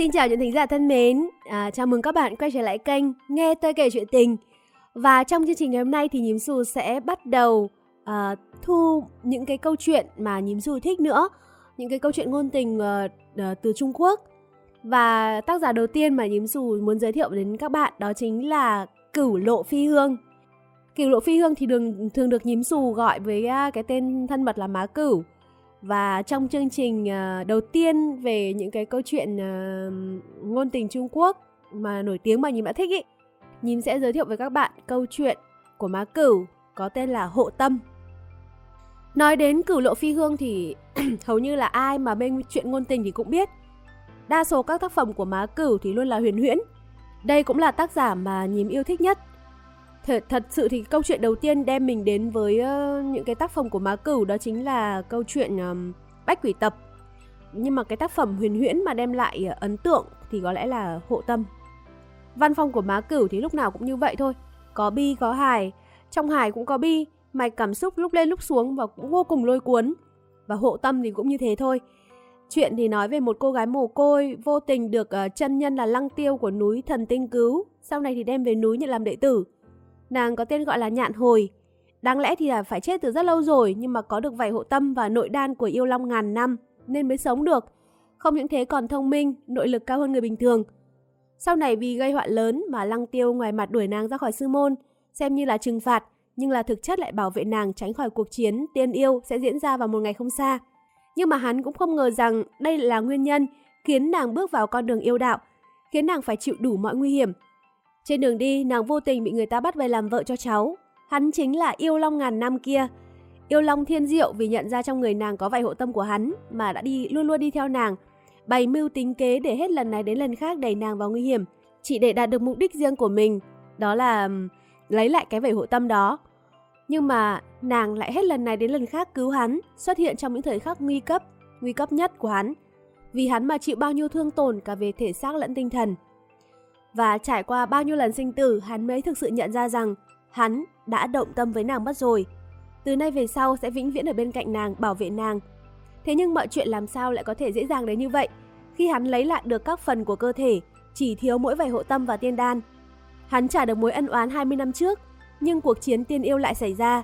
Xin chào những thính giả thân mến, à, chào mừng các bạn quay trở lại kênh Nghe tôi kể chuyện tình. Và trong chương trình ngày hôm nay thì Nhím Xù sẽ bắt đầu uh, thu những cái câu chuyện mà Nhím Xù thích nữa, những cái câu chuyện ngôn tình uh, từ Trung Quốc. Và tác giả đầu tiên mà Nhím Xù muốn giới thiệu đến các bạn đó chính là Cửu Lộ Phi Hương. Cửu Lộ Phi Hương thì đường, thường được Nhím Xù gọi với uh, cái tên thân mật là Má Cửu và trong chương trình uh, đầu tiên về những cái câu chuyện uh, ngôn tình Trung Quốc mà nổi tiếng mà Nhím đã thích ý, Nhím sẽ giới thiệu với các bạn câu chuyện của má cửu có tên là Hộ Tâm. Nói đến cửu lộ phi hương thì hầu như là ai mà bên chuyện ngôn tình thì cũng biết. Đa số các tác phẩm của má cửu thì luôn là huyền huyễn. Đây cũng là tác giả mà Nhím yêu thích nhất Thật, thật sự thì câu chuyện đầu tiên đem mình đến với uh, những cái tác phẩm của Má Cửu đó chính là câu chuyện um, Bách Quỷ Tập. Nhưng mà cái tác phẩm huyền huyễn mà đem lại uh, ấn tượng thì có lẽ là Hộ Tâm. Văn phong của Má Cửu thì lúc nào cũng như vậy thôi. Có bi có hài, trong hài cũng có bi, mạch cảm xúc lúc lên lúc xuống và cũng vô cùng lôi cuốn. Và Hộ Tâm thì cũng như thế thôi. Chuyện thì nói về một cô gái mồ côi vô tình được uh, chân nhân là lăng tiêu của núi thần tinh cứu, sau này thì đem về núi nhận làm đệ tử. Nàng có tên gọi là Nhạn Hồi. Đáng lẽ thì là phải chết từ rất lâu rồi nhưng mà có được vảy hộ tâm và nội đan của yêu long ngàn năm nên mới sống được. Không những thế còn thông minh, nội lực cao hơn người bình thường. Sau này vì gây họa lớn mà Lăng Tiêu ngoài mặt đuổi nàng ra khỏi sư môn, xem như là trừng phạt, nhưng là thực chất lại bảo vệ nàng tránh khỏi cuộc chiến tiên yêu sẽ diễn ra vào một ngày không xa. Nhưng mà hắn cũng không ngờ rằng đây là nguyên nhân khiến nàng bước vào con đường yêu đạo, khiến nàng phải chịu đủ mọi nguy hiểm, trên đường đi, nàng vô tình bị người ta bắt về làm vợ cho cháu. Hắn chính là yêu long ngàn năm kia. Yêu long thiên diệu vì nhận ra trong người nàng có vài hộ tâm của hắn mà đã đi luôn luôn đi theo nàng. Bày mưu tính kế để hết lần này đến lần khác đẩy nàng vào nguy hiểm. Chỉ để đạt được mục đích riêng của mình. Đó là lấy lại cái vảy hộ tâm đó. Nhưng mà nàng lại hết lần này đến lần khác cứu hắn, xuất hiện trong những thời khắc nguy cấp, nguy cấp nhất của hắn. Vì hắn mà chịu bao nhiêu thương tổn cả về thể xác lẫn tinh thần. Và trải qua bao nhiêu lần sinh tử, hắn mới thực sự nhận ra rằng hắn đã động tâm với nàng mất rồi. Từ nay về sau sẽ vĩnh viễn ở bên cạnh nàng, bảo vệ nàng. Thế nhưng mọi chuyện làm sao lại có thể dễ dàng đến như vậy? Khi hắn lấy lại được các phần của cơ thể, chỉ thiếu mỗi vài hộ tâm và tiên đan. Hắn trả được mối ân oán 20 năm trước, nhưng cuộc chiến tiên yêu lại xảy ra.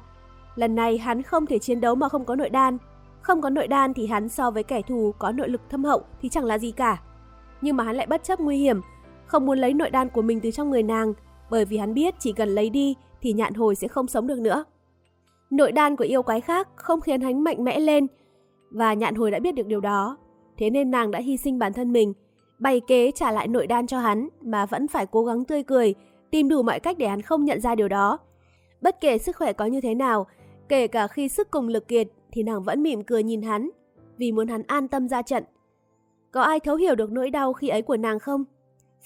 Lần này hắn không thể chiến đấu mà không có nội đan. Không có nội đan thì hắn so với kẻ thù có nội lực thâm hậu thì chẳng là gì cả. Nhưng mà hắn lại bất chấp nguy hiểm, không muốn lấy nội đan của mình từ trong người nàng, bởi vì hắn biết chỉ cần lấy đi thì nhạn hồi sẽ không sống được nữa. Nội đan của yêu quái khác không khiến hắn mạnh mẽ lên, và nhạn hồi đã biết được điều đó. Thế nên nàng đã hy sinh bản thân mình, bày kế trả lại nội đan cho hắn mà vẫn phải cố gắng tươi cười, tìm đủ mọi cách để hắn không nhận ra điều đó. Bất kể sức khỏe có như thế nào, kể cả khi sức cùng lực kiệt thì nàng vẫn mỉm cười nhìn hắn, vì muốn hắn an tâm ra trận. Có ai thấu hiểu được nỗi đau khi ấy của nàng không?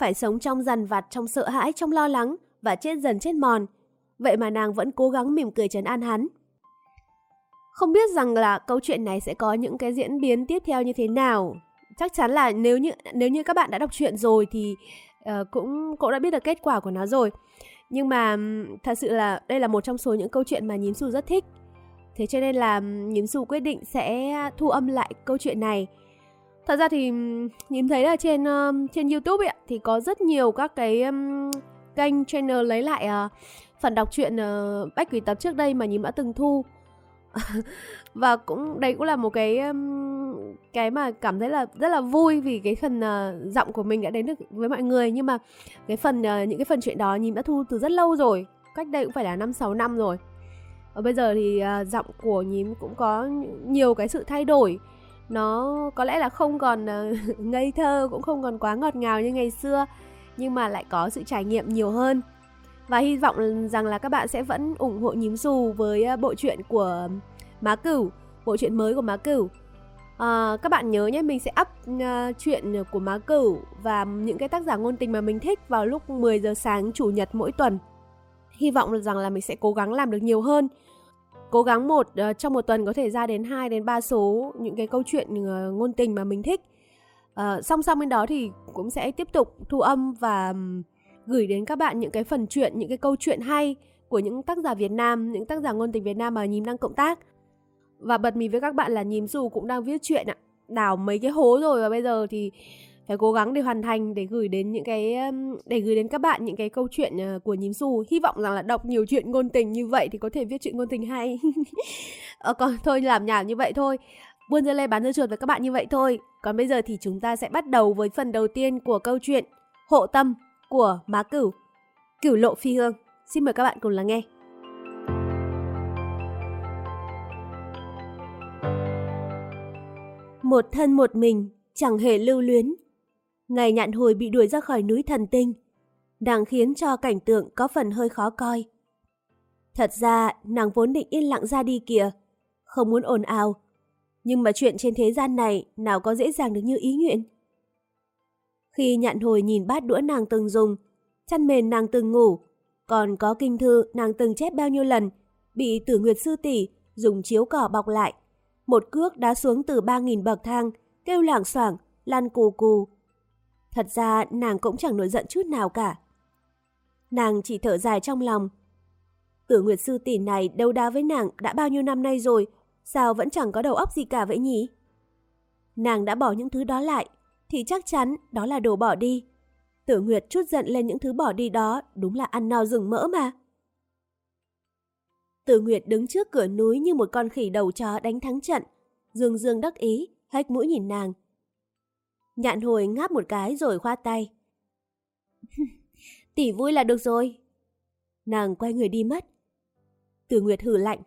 Phải sống trong dằn vặt, trong sợ hãi, trong lo lắng và chết dần chết mòn. Vậy mà nàng vẫn cố gắng mỉm cười trấn an hắn. Không biết rằng là câu chuyện này sẽ có những cái diễn biến tiếp theo như thế nào. Chắc chắn là nếu như nếu như các bạn đã đọc truyện rồi thì uh, cũng cũng đã biết được kết quả của nó rồi. Nhưng mà thật sự là đây là một trong số những câu chuyện mà nhím xù rất thích. Thế cho nên là nhím xù quyết định sẽ thu âm lại câu chuyện này thật ra thì nhìn thấy là trên uh, trên youtube ấy, thì có rất nhiều các cái um, kênh channel lấy lại uh, phần đọc truyện uh, bách quỷ tập trước đây mà nhím đã từng thu. Và cũng đây cũng là một cái um, cái mà cảm thấy là rất là vui vì cái phần uh, giọng của mình đã đến được với mọi người. Nhưng mà cái phần uh, những cái phần chuyện đó nhím đã thu từ rất lâu rồi cách đây cũng phải là năm sáu năm rồi. Và bây giờ thì uh, giọng của nhím cũng có nhiều cái sự thay đổi nó có lẽ là không còn ờ, ngây thơ cũng không còn quá ngọt ngào như ngày xưa nhưng mà lại có sự trải nghiệm nhiều hơn. Và hy vọng rằng là các bạn sẽ vẫn ủng hộ nhím dù với ờ, bộ truyện của má cửu bộ truyện mới của má cửu. À, các bạn nhớ nhé, mình sẽ up uh, chuyện của Má Cửu và những cái tác giả ngôn tình mà mình thích vào lúc 10 giờ sáng chủ nhật mỗi tuần. Hy vọng rằng là mình sẽ cố gắng làm được nhiều hơn cố gắng một uh, trong một tuần có thể ra đến 2 đến 3 số những cái câu chuyện uh, ngôn tình mà mình thích. Uh, song song bên đó thì cũng sẽ tiếp tục thu âm và um, gửi đến các bạn những cái phần chuyện, những cái câu chuyện hay của những tác giả Việt Nam, những tác giả ngôn tình Việt Nam mà nhím đang cộng tác. Và bật mí với các bạn là nhím dù cũng đang viết chuyện ạ. Đào mấy cái hố rồi và bây giờ thì phải cố gắng để hoàn thành để gửi đến những cái để gửi đến các bạn những cái câu chuyện ờ, của nhím xù hy vọng rằng là đọc nhiều chuyện ngôn tình như vậy thì có thể viết chuyện ngôn tình hay. Ờ, còn thôi làm nhảm như vậy thôi. Buôn dưa lê bán dưa chuột với các bạn như vậy thôi. Còn bây giờ thì chúng ta sẽ bắt đầu với phần đầu tiên của câu chuyện hộ tâm của má cửu cửu lộ phi hương. Xin mời các bạn cùng lắng nghe. Một thân một mình chẳng hề lưu luyến. Ngày nhạn hồi bị đuổi ra khỏi núi thần tinh, nàng khiến cho cảnh tượng có phần hơi khó coi. Thật ra, nàng vốn định yên lặng ra đi kìa, không muốn ồn ào. Nhưng mà chuyện trên thế gian này nào có dễ dàng được như ý nguyện. Khi nhạn hồi nhìn bát đũa nàng từng dùng, chăn mền nàng từng ngủ, còn có kinh thư nàng từng chép bao nhiêu lần, bị tử nguyệt sư tỷ dùng chiếu cỏ bọc lại. Một cước đá xuống từ ba nghìn bậc thang, kêu lảng xoảng, lăn cù cù, Thật ra nàng cũng chẳng nổi giận chút nào cả. Nàng chỉ thở dài trong lòng. Tử Nguyệt Sư tỷ này đấu đá với nàng đã bao nhiêu năm nay rồi, sao vẫn chẳng có đầu óc gì cả vậy nhỉ? Nàng đã bỏ những thứ đó lại, thì chắc chắn đó là đồ bỏ đi. Tử Nguyệt chút giận lên những thứ bỏ đi đó, đúng là ăn no rừng mỡ mà. Tử Nguyệt đứng trước cửa núi như một con khỉ đầu chó đánh thắng trận, dương dương đắc ý, hách mũi nhìn nàng. Nhạn hồi ngáp một cái rồi khoát tay. Tỷ vui là được rồi. Nàng quay người đi mất. Từ Nguyệt hử lạnh.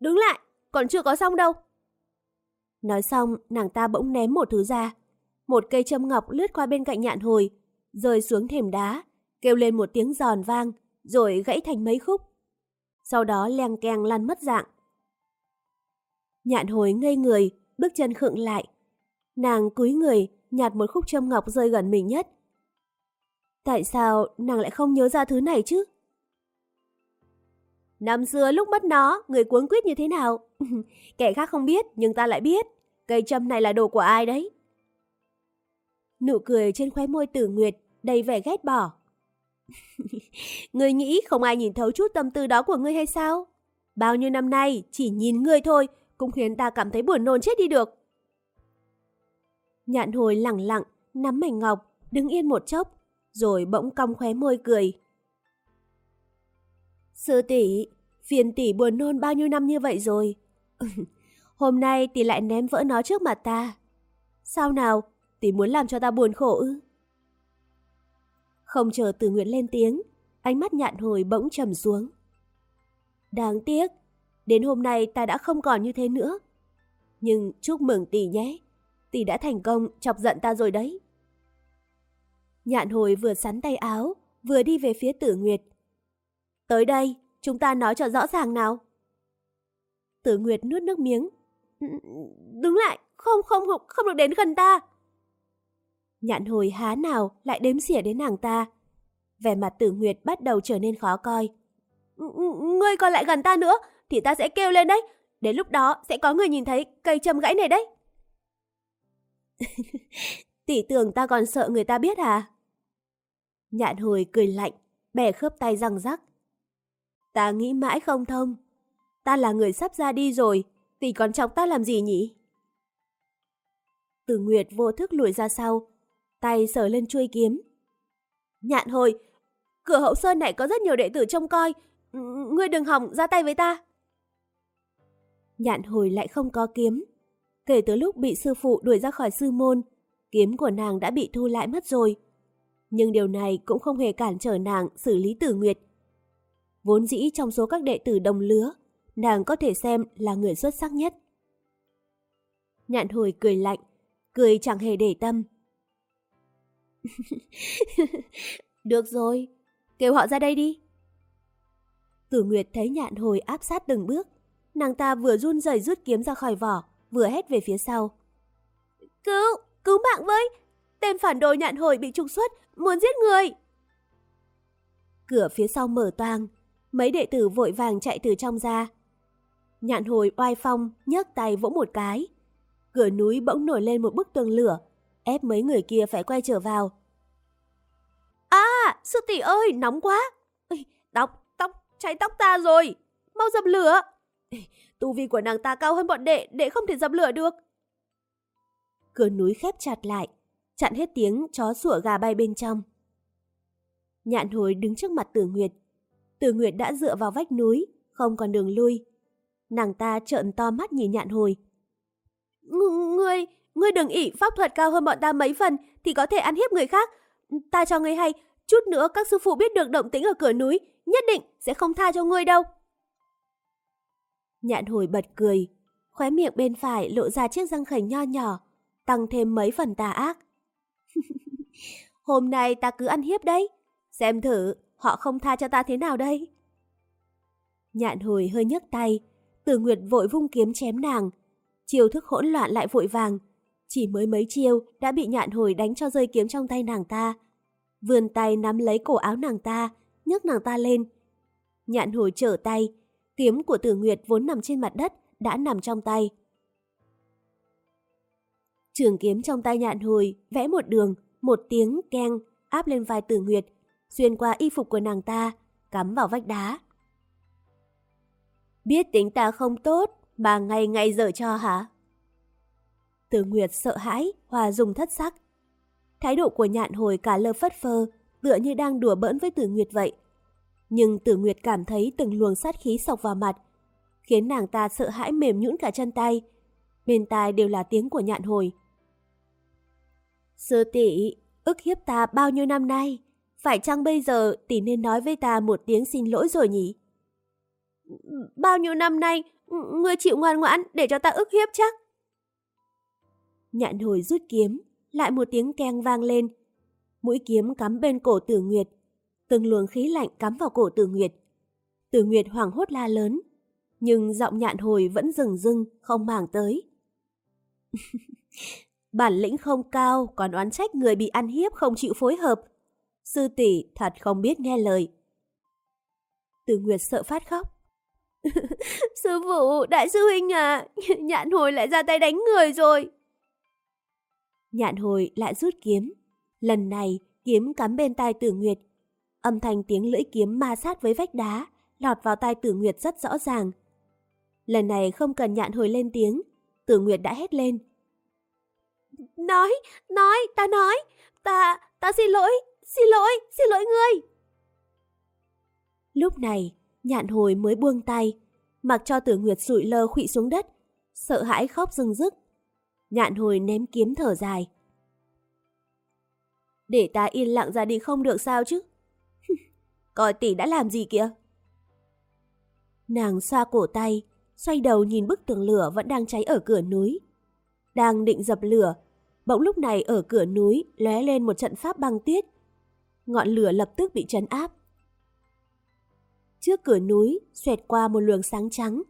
Đứng lại, còn chưa có xong đâu. Nói xong, nàng ta bỗng ném một thứ ra. Một cây châm ngọc lướt qua bên cạnh nhạn hồi, rơi xuống thềm đá, kêu lên một tiếng giòn vang, rồi gãy thành mấy khúc. Sau đó leng keng lăn mất dạng. Nhạn hồi ngây người, bước chân khựng lại, Nàng cúi người, nhặt một khúc châm ngọc rơi gần mình nhất. Tại sao nàng lại không nhớ ra thứ này chứ? Năm xưa lúc mất nó, người cuốn quyết như thế nào? Kẻ khác không biết, nhưng ta lại biết. Cây châm này là đồ của ai đấy? Nụ cười trên khóe môi tử nguyệt, đầy vẻ ghét bỏ. ngươi nghĩ không ai nhìn thấu chút tâm tư đó của ngươi hay sao? Bao nhiêu năm nay, chỉ nhìn ngươi thôi, cũng khiến ta cảm thấy buồn nôn chết đi được. Nhạn hồi lặng lặng, nắm mảnh ngọc, đứng yên một chốc, rồi bỗng cong khóe môi cười. Sư tỷ, phiền tỷ buồn nôn bao nhiêu năm như vậy rồi. Hôm nay tỷ lại ném vỡ nó trước mặt ta. Sao nào, tỷ muốn làm cho ta buồn khổ ư? Không chờ từ nguyện lên tiếng, ánh mắt nhạn hồi bỗng trầm xuống. Đáng tiếc, đến hôm nay ta đã không còn như thế nữa. Nhưng chúc mừng tỷ nhé tỷ đã thành công chọc giận ta rồi đấy. Nhạn hồi vừa sắn tay áo, vừa đi về phía tử nguyệt. Tới đây, chúng ta nói cho rõ ràng nào. Tử nguyệt nuốt nước miếng. Ừ, đứng lại, không không không, không được đến gần ta. Nhạn hồi há nào lại đếm xỉa đến nàng ta. Vẻ mặt tử nguyệt bắt đầu trở nên khó coi. Ừ, ừ, ngươi còn lại gần ta nữa, thì ta sẽ kêu lên đấy. Đến lúc đó sẽ có người nhìn thấy cây châm gãy này đấy. Tỷ tưởng ta còn sợ người ta biết à? Nhạn hồi cười lạnh, bẻ khớp tay răng rắc. Ta nghĩ mãi không thông. Ta là người sắp ra đi rồi, tỷ còn chọc ta làm gì nhỉ? Từ Nguyệt vô thức lùi ra sau, tay sờ lên chuôi kiếm. Nhạn hồi, cửa hậu sơn này có rất nhiều đệ tử trông coi, ngươi đừng hỏng ra tay với ta. Nhạn hồi lại không có kiếm, Kể từ lúc bị sư phụ đuổi ra khỏi sư môn, kiếm của nàng đã bị thu lại mất rồi. Nhưng điều này cũng không hề cản trở nàng xử lý tử nguyệt. Vốn dĩ trong số các đệ tử đồng lứa, nàng có thể xem là người xuất sắc nhất. Nhạn hồi cười lạnh, cười chẳng hề để tâm. Được rồi, kêu họ ra đây đi. Tử Nguyệt thấy nhạn hồi áp sát từng bước, nàng ta vừa run rẩy rút kiếm ra khỏi vỏ, vừa hét về phía sau. Cứu, cứu mạng với! Tên phản đồ nhạn hồi bị trục xuất, muốn giết người! Cửa phía sau mở toang, mấy đệ tử vội vàng chạy từ trong ra. Nhạn hồi oai phong, nhấc tay vỗ một cái. Cửa núi bỗng nổi lên một bức tường lửa, ép mấy người kia phải quay trở vào. À, sư tỷ ơi, nóng quá! Tóc, tóc, cháy tóc ta rồi! Mau dập lửa! Tu vi của nàng ta cao hơn bọn đệ, đệ không thể dập lửa được. Cửa núi khép chặt lại. chặn hết tiếng chó sủa gà bay bên trong. Nhạn hồi đứng trước mặt Tử Nguyệt. Tử Nguyệt đã dựa vào vách núi, không còn đường lui. Nàng ta trợn to mắt nhìn nhạn hồi. Ngươi, ngươi đừng ỉ pháp thuật cao hơn bọn ta mấy phần thì có thể ăn hiếp người khác. Ta cho ngươi hay, chút nữa các sư phụ biết được động tĩnh ở cửa núi, nhất định sẽ không tha cho ngươi đâu. Nhạn hồi bật cười, khóe miệng bên phải lộ ra chiếc răng khảnh nho nhỏ, tăng thêm mấy phần tà ác. Hôm nay ta cứ ăn hiếp đấy, xem thử họ không tha cho ta thế nào đây. Nhạn hồi hơi nhấc tay, Tử Nguyệt vội vung kiếm chém nàng. Chiêu thức hỗn loạn lại vội vàng, chỉ mới mấy chiêu đã bị nhạn hồi đánh cho rơi kiếm trong tay nàng ta. Vươn tay nắm lấy cổ áo nàng ta, nhấc nàng ta lên. Nhạn hồi trở tay, kiếm của Tử Nguyệt vốn nằm trên mặt đất đã nằm trong tay. Trường kiếm trong tay nhạn hồi vẽ một đường, một tiếng keng áp lên vai Tử Nguyệt, xuyên qua y phục của nàng ta, cắm vào vách đá. Biết tính ta không tốt mà ngày ngày dở cho hả? Tử Nguyệt sợ hãi, hòa dùng thất sắc. Thái độ của nhạn hồi cả lơ phất phơ, tựa như đang đùa bỡn với Tử Nguyệt vậy. Nhưng Tử Nguyệt cảm thấy từng luồng sát khí sọc vào mặt, khiến nàng ta sợ hãi mềm nhũn cả chân tay. Bên tai đều là tiếng của nhạn hồi. Sư tỷ, ức hiếp ta bao nhiêu năm nay, phải chăng bây giờ tỷ nên nói với ta một tiếng xin lỗi rồi nhỉ? Bao nhiêu năm nay, ngươi chịu ngoan ngoãn để cho ta ức hiếp chắc? Nhạn hồi rút kiếm, lại một tiếng keng vang lên. Mũi kiếm cắm bên cổ tử nguyệt, từng luồng khí lạnh cắm vào cổ tử nguyệt. Tử nguyệt hoảng hốt la lớn, nhưng giọng nhạn hồi vẫn rừng rưng, không màng tới. Bản lĩnh không cao, còn oán trách người bị ăn hiếp không chịu phối hợp. Sư tỷ thật không biết nghe lời. Tử Nguyệt sợ phát khóc. Sư phụ, đại sư huynh à, nhạn hồi lại ra tay đánh người rồi. Nhạn hồi lại rút kiếm. Lần này, kiếm cắm bên tai Tử Nguyệt. Âm thanh tiếng lưỡi kiếm ma sát với vách đá, lọt vào tai Tử Nguyệt rất rõ ràng. Lần này không cần nhạn hồi lên tiếng, Tử Nguyệt đã hét lên. Nói, nói, ta nói, ta, ta xin lỗi, xin lỗi, xin lỗi ngươi. Lúc này, nhạn hồi mới buông tay, mặc cho tử nguyệt sụi lơ khụy xuống đất, sợ hãi khóc rưng rức. Nhạn hồi ném kiếm thở dài. Để ta yên lặng ra đi không được sao chứ? Coi tỷ đã làm gì kìa? Nàng xoa cổ tay, xoay đầu nhìn bức tường lửa vẫn đang cháy ở cửa núi. Đang định dập lửa, bỗng lúc này ở cửa núi lóe lên một trận pháp băng tuyết. Ngọn lửa lập tức bị chấn áp. Trước cửa núi xoẹt qua một luồng sáng trắng.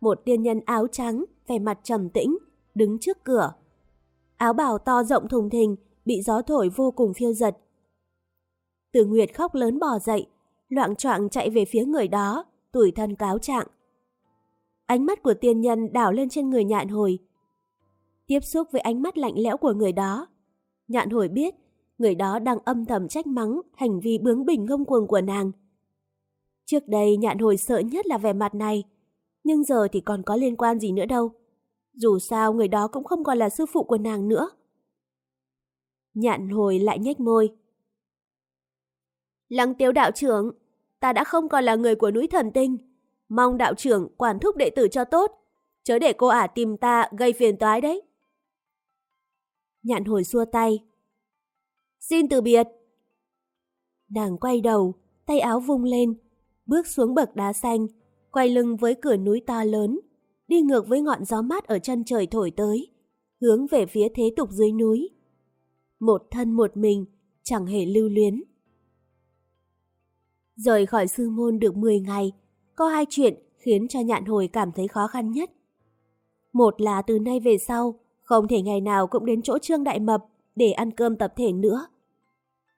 Một tiên nhân áo trắng, vẻ mặt trầm tĩnh, đứng trước cửa. Áo bào to rộng thùng thình, bị gió thổi vô cùng phiêu giật. Từ Nguyệt khóc lớn bò dậy, loạn choạng chạy về phía người đó, tủi thân cáo trạng. Ánh mắt của tiên nhân đảo lên trên người nhạn hồi. Tiếp xúc với ánh mắt lạnh lẽo của người đó. Nhạn hồi biết, người đó đang âm thầm trách mắng hành vi bướng bỉnh ngông cuồng của nàng. Trước đây nhạn hồi sợ nhất là vẻ mặt này, nhưng giờ thì còn có liên quan gì nữa đâu. Dù sao người đó cũng không còn là sư phụ của nàng nữa. Nhạn hồi lại nhếch môi. Lăng tiêu đạo trưởng, ta đã không còn là người của núi thần tinh. Mong đạo trưởng quản thúc đệ tử cho tốt, chớ để cô ả tìm ta gây phiền toái đấy. Nhạn hồi xua tay. Xin từ biệt. Nàng quay đầu, tay áo vung lên, bước xuống bậc đá xanh, quay lưng với cửa núi to lớn, đi ngược với ngọn gió mát ở chân trời thổi tới, hướng về phía thế tục dưới núi. Một thân một mình, chẳng hề lưu luyến. Rời khỏi sư môn được 10 ngày, có hai chuyện khiến cho nhạn hồi cảm thấy khó khăn nhất. Một là từ nay về sau, không thể ngày nào cũng đến chỗ Trương Đại Mập để ăn cơm tập thể nữa.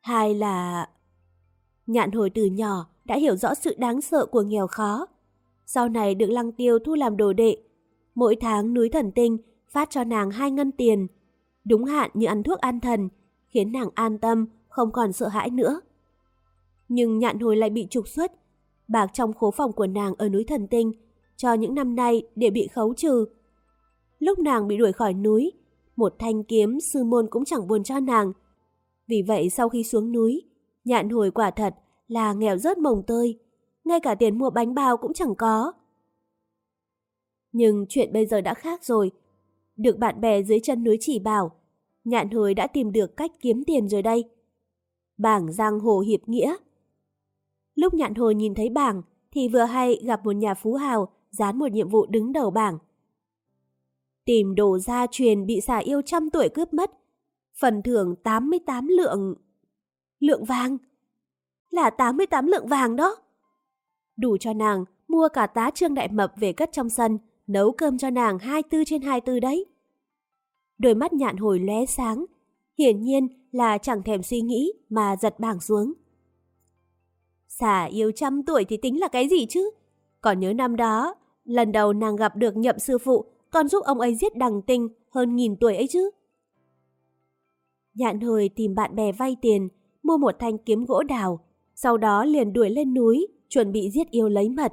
Hai là... Nhạn hồi từ nhỏ đã hiểu rõ sự đáng sợ của nghèo khó. Sau này được Lăng Tiêu thu làm đồ đệ. Mỗi tháng núi thần tinh phát cho nàng hai ngân tiền. Đúng hạn như ăn thuốc an thần, khiến nàng an tâm, không còn sợ hãi nữa. Nhưng nhạn hồi lại bị trục xuất. Bạc trong khố phòng của nàng ở núi thần tinh cho những năm nay để bị khấu trừ. Lúc nàng bị đuổi khỏi núi, một thanh kiếm sư môn cũng chẳng buồn cho nàng. Vì vậy sau khi xuống núi, nhạn hồi quả thật là nghèo rớt mồng tơi, ngay cả tiền mua bánh bao cũng chẳng có. Nhưng chuyện bây giờ đã khác rồi. Được bạn bè dưới chân núi chỉ bảo, nhạn hồi đã tìm được cách kiếm tiền rồi đây. Bảng giang hồ hiệp nghĩa. Lúc nhạn hồi nhìn thấy bảng thì vừa hay gặp một nhà phú hào dán một nhiệm vụ đứng đầu bảng. Tìm đồ gia truyền bị xà yêu trăm tuổi cướp mất. Phần thưởng 88 lượng... Lượng vàng? Là 88 lượng vàng đó. Đủ cho nàng mua cả tá trương đại mập về cất trong sân, nấu cơm cho nàng 24 trên 24 đấy. Đôi mắt nhạn hồi lóe sáng, hiển nhiên là chẳng thèm suy nghĩ mà giật bảng xuống xả yêu trăm tuổi thì tính là cái gì chứ? Còn nhớ năm đó, lần đầu nàng gặp được nhậm sư phụ còn giúp ông ấy giết đằng tinh hơn nghìn tuổi ấy chứ. Nhạn hồi tìm bạn bè vay tiền, mua một thanh kiếm gỗ đào, sau đó liền đuổi lên núi, chuẩn bị giết yêu lấy mật.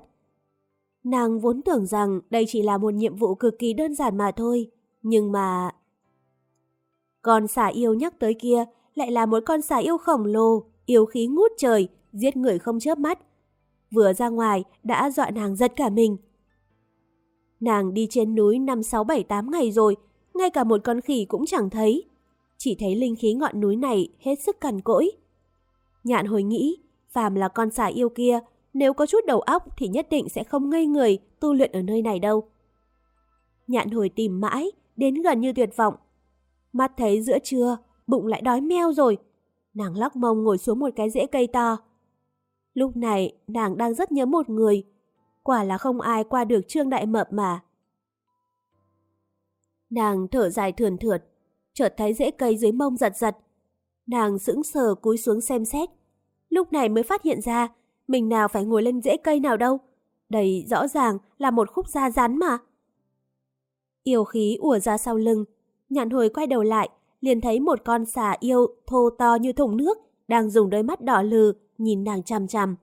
Nàng vốn tưởng rằng đây chỉ là một nhiệm vụ cực kỳ đơn giản mà thôi, nhưng mà... Con xà yêu nhắc tới kia lại là một con xà yêu khổng lồ, yêu khí ngút trời, giết người không chớp mắt. Vừa ra ngoài đã dọa nàng giật cả mình. Nàng đi trên núi năm sáu bảy tám ngày rồi, ngay cả một con khỉ cũng chẳng thấy. Chỉ thấy linh khí ngọn núi này hết sức cằn cỗi. Nhạn hồi nghĩ, phàm là con xà yêu kia, nếu có chút đầu óc thì nhất định sẽ không ngây người tu luyện ở nơi này đâu. Nhạn hồi tìm mãi, đến gần như tuyệt vọng. Mắt thấy giữa trưa, bụng lại đói meo rồi. Nàng lắc mông ngồi xuống một cái rễ cây to. Lúc này, nàng đang rất nhớ một người. Quả là không ai qua được Trương Đại Mập mà. Nàng thở dài thườn thượt, chợt thấy rễ cây dưới mông giật giật. Nàng sững sờ cúi xuống xem xét. Lúc này mới phát hiện ra, mình nào phải ngồi lên rễ cây nào đâu. Đây rõ ràng là một khúc da rắn mà. Yêu khí ùa ra sau lưng, nhạn hồi quay đầu lại, liền thấy một con xà yêu thô to như thùng nước, đang dùng đôi mắt đỏ lừ, nhìn nàng chằm chằm.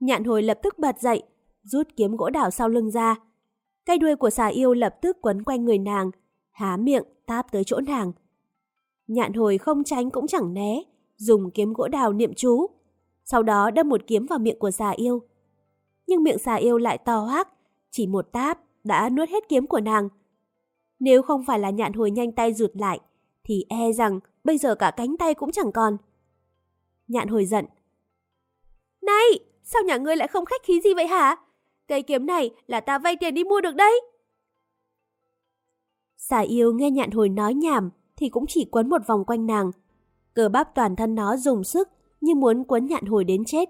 Nhạn hồi lập tức bật dậy, rút kiếm gỗ đào sau lưng ra. Cây đuôi của xà yêu lập tức quấn quanh người nàng, há miệng táp tới chỗ nàng. Nhạn hồi không tránh cũng chẳng né, dùng kiếm gỗ đào niệm chú. Sau đó đâm một kiếm vào miệng của xà yêu. Nhưng miệng xà yêu lại to hoác, chỉ một táp đã nuốt hết kiếm của nàng. Nếu không phải là nhạn hồi nhanh tay rụt lại, thì e rằng bây giờ cả cánh tay cũng chẳng còn. Nhạn hồi giận. Này, sao nhà ngươi lại không khách khí gì vậy hả? Cây kiếm này là ta vay tiền đi mua được đấy. Xà yêu nghe nhạn hồi nói nhảm thì cũng chỉ quấn một vòng quanh nàng. Cờ bắp toàn thân nó dùng sức như muốn quấn nhạn hồi đến chết.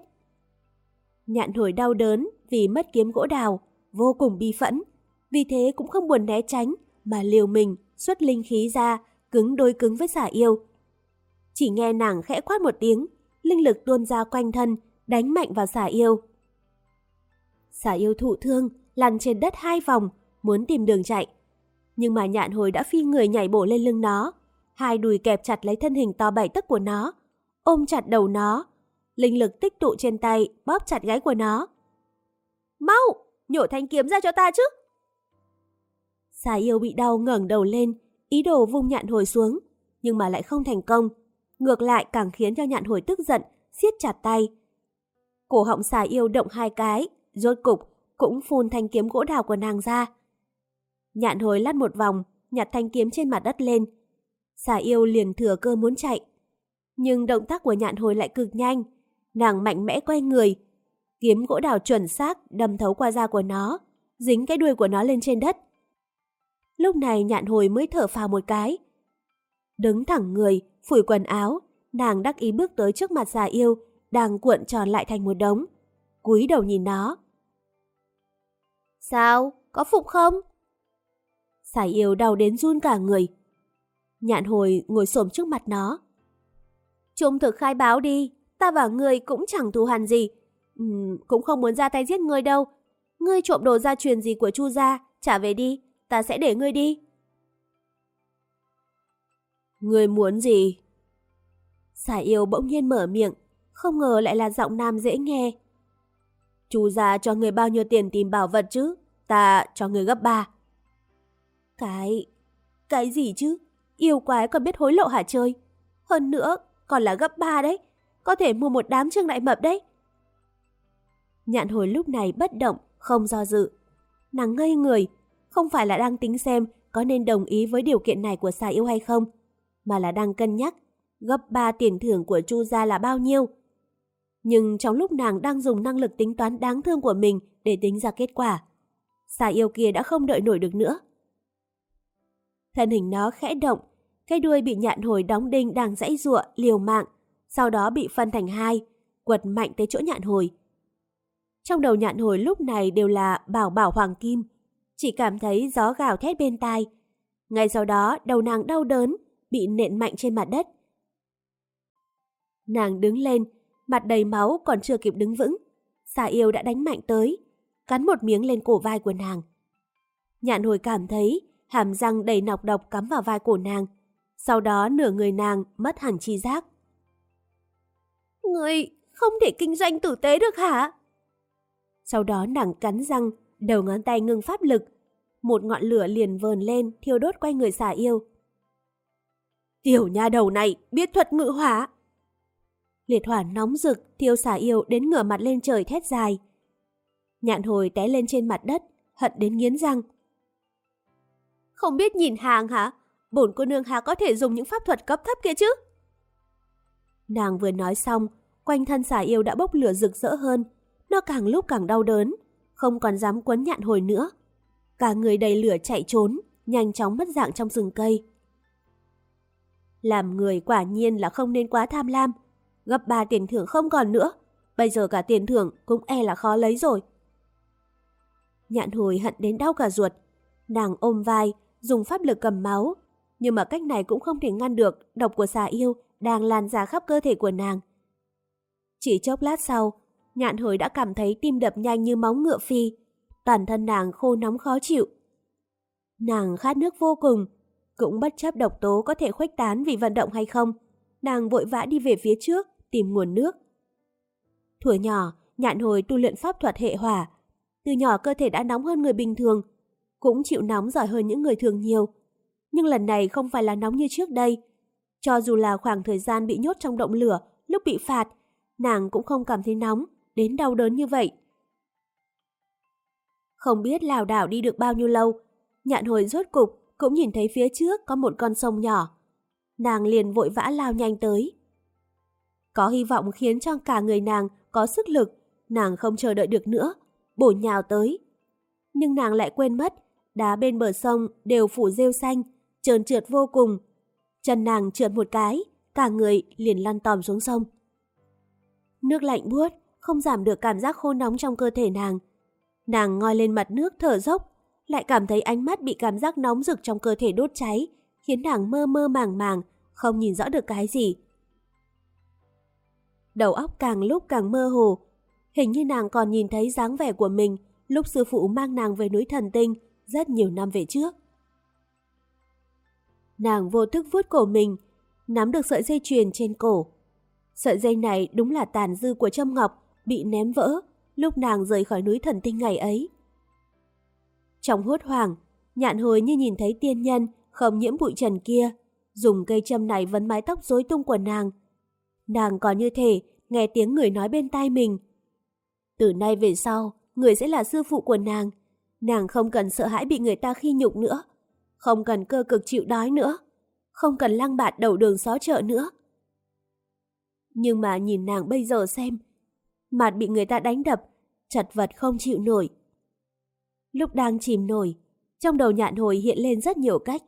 Nhạn hồi đau đớn vì mất kiếm gỗ đào, vô cùng bi phẫn. Vì thế cũng không buồn né tránh mà liều mình xuất linh khí ra cứng đôi cứng với xà yêu. Chỉ nghe nàng khẽ quát một tiếng, linh lực tuôn ra quanh thân, đánh mạnh vào xà yêu. Xà yêu thụ thương, lăn trên đất hai vòng, muốn tìm đường chạy. Nhưng mà nhạn hồi đã phi người nhảy bổ lên lưng nó, hai đùi kẹp chặt lấy thân hình to bảy tấc của nó, ôm chặt đầu nó, linh lực tích tụ trên tay, bóp chặt gáy của nó. Mau, nhổ thanh kiếm ra cho ta chứ. Xà yêu bị đau ngẩng đầu lên, ý đồ vung nhạn hồi xuống, nhưng mà lại không thành công. Ngược lại càng khiến cho nhạn hồi tức giận, siết chặt tay. Cổ họng xà yêu động hai cái, rốt cục cũng phun thanh kiếm gỗ đào của nàng ra. Nhạn hồi lát một vòng, nhặt thanh kiếm trên mặt đất lên. Xà yêu liền thừa cơ muốn chạy. Nhưng động tác của nhạn hồi lại cực nhanh. Nàng mạnh mẽ quay người. Kiếm gỗ đào chuẩn xác đâm thấu qua da của nó, dính cái đuôi của nó lên trên đất. Lúc này nhạn hồi mới thở phào một cái. Đứng thẳng người, phủi quần áo, nàng đắc ý bước tới trước mặt già yêu, đang cuộn tròn lại thành một đống. cúi đầu nhìn nó. Sao? Có phục không? Xà yêu đau đến run cả người. Nhạn hồi ngồi xổm trước mặt nó. Trung thực khai báo đi, ta và ngươi cũng chẳng thù hằn gì. Uhm, cũng không muốn ra tay giết ngươi đâu. Ngươi trộm đồ gia truyền gì của Chu gia, trả về đi, ta sẽ để ngươi đi người muốn gì? Xà yêu bỗng nhiên mở miệng, không ngờ lại là giọng nam dễ nghe. Chú già cho người bao nhiêu tiền tìm bảo vật chứ? Ta cho người gấp ba. Cái... Cái gì chứ? Yêu quái còn biết hối lộ hả chơi? Hơn nữa, còn là gấp ba đấy. Có thể mua một đám trương đại mập đấy. Nhạn hồi lúc này bất động, không do dự. Nàng ngây người, không phải là đang tính xem có nên đồng ý với điều kiện này của xà yêu hay không, mà là đang cân nhắc gấp 3 tiền thưởng của Chu gia là bao nhiêu. Nhưng trong lúc nàng đang dùng năng lực tính toán đáng thương của mình để tính ra kết quả, xà yêu kia đã không đợi nổi được nữa. Thân hình nó khẽ động, cái đuôi bị nhạn hồi đóng đinh đang dãy giụa liều mạng, sau đó bị phân thành hai, quật mạnh tới chỗ nhạn hồi. Trong đầu nhạn hồi lúc này đều là bảo bảo hoàng kim, chỉ cảm thấy gió gào thét bên tai. Ngay sau đó đầu nàng đau đớn, bị nện mạnh trên mặt đất. Nàng đứng lên, mặt đầy máu còn chưa kịp đứng vững. Xà yêu đã đánh mạnh tới, cắn một miếng lên cổ vai của nàng. Nhạn hồi cảm thấy hàm răng đầy nọc độc cắm vào vai cổ nàng. Sau đó nửa người nàng mất hẳn chi giác. Người không thể kinh doanh tử tế được hả? Sau đó nàng cắn răng, đầu ngón tay ngưng pháp lực. Một ngọn lửa liền vờn lên thiêu đốt quanh người xà yêu. Tiểu nha đầu này biết thuật ngự hỏa. Liệt hỏa nóng rực thiêu xà yêu đến ngửa mặt lên trời thét dài. Nhạn hồi té lên trên mặt đất, hận đến nghiến răng. Không biết nhìn hàng hả? Bổn cô nương hà có thể dùng những pháp thuật cấp thấp kia chứ? Nàng vừa nói xong, quanh thân xà yêu đã bốc lửa rực rỡ hơn. Nó càng lúc càng đau đớn, không còn dám quấn nhạn hồi nữa. Cả người đầy lửa chạy trốn, nhanh chóng mất dạng trong rừng cây. Làm người quả nhiên là không nên quá tham lam. Gấp ba tiền thưởng không còn nữa. Bây giờ cả tiền thưởng cũng e là khó lấy rồi. Nhạn hồi hận đến đau cả ruột. Nàng ôm vai, dùng pháp lực cầm máu. Nhưng mà cách này cũng không thể ngăn được độc của xà yêu đang lan ra khắp cơ thể của nàng. Chỉ chốc lát sau, nhạn hồi đã cảm thấy tim đập nhanh như móng ngựa phi. Toàn thân nàng khô nóng khó chịu. Nàng khát nước vô cùng, cũng bất chấp độc tố có thể khuếch tán vì vận động hay không. Nàng vội vã đi về phía trước, tìm nguồn nước. Thuở nhỏ, nhạn hồi tu luyện pháp thuật hệ hỏa. Từ nhỏ cơ thể đã nóng hơn người bình thường, cũng chịu nóng giỏi hơn những người thường nhiều. Nhưng lần này không phải là nóng như trước đây. Cho dù là khoảng thời gian bị nhốt trong động lửa, lúc bị phạt, nàng cũng không cảm thấy nóng, đến đau đớn như vậy. Không biết lào đảo đi được bao nhiêu lâu, nhạn hồi rốt cục cũng nhìn thấy phía trước có một con sông nhỏ. Nàng liền vội vã lao nhanh tới. Có hy vọng khiến cho cả người nàng có sức lực, nàng không chờ đợi được nữa, bổ nhào tới. Nhưng nàng lại quên mất, đá bên bờ sông đều phủ rêu xanh, trơn trượt vô cùng. Chân nàng trượt một cái, cả người liền lăn tòm xuống sông. Nước lạnh buốt, không giảm được cảm giác khô nóng trong cơ thể nàng. Nàng ngoi lên mặt nước thở dốc, lại cảm thấy ánh mắt bị cảm giác nóng rực trong cơ thể đốt cháy, khiến nàng mơ mơ màng màng, không nhìn rõ được cái gì. Đầu óc càng lúc càng mơ hồ, hình như nàng còn nhìn thấy dáng vẻ của mình lúc sư phụ mang nàng về núi thần tinh rất nhiều năm về trước. Nàng vô thức vuốt cổ mình, nắm được sợi dây chuyền trên cổ. Sợi dây này đúng là tàn dư của Trâm Ngọc bị ném vỡ lúc nàng rời khỏi núi thần tinh ngày ấy. Trong hốt hoảng, nhạn hồi như nhìn thấy tiên nhân không nhiễm bụi trần kia, dùng cây châm này vấn mái tóc rối tung của nàng. Nàng còn như thể nghe tiếng người nói bên tai mình. Từ nay về sau, người sẽ là sư phụ của nàng. Nàng không cần sợ hãi bị người ta khi nhục nữa, không cần cơ cực chịu đói nữa, không cần lăng bạt đầu đường xó chợ nữa. Nhưng mà nhìn nàng bây giờ xem, mặt bị người ta đánh đập, chật vật không chịu nổi. Lúc đang chìm nổi, trong đầu nhạn hồi hiện lên rất nhiều cách.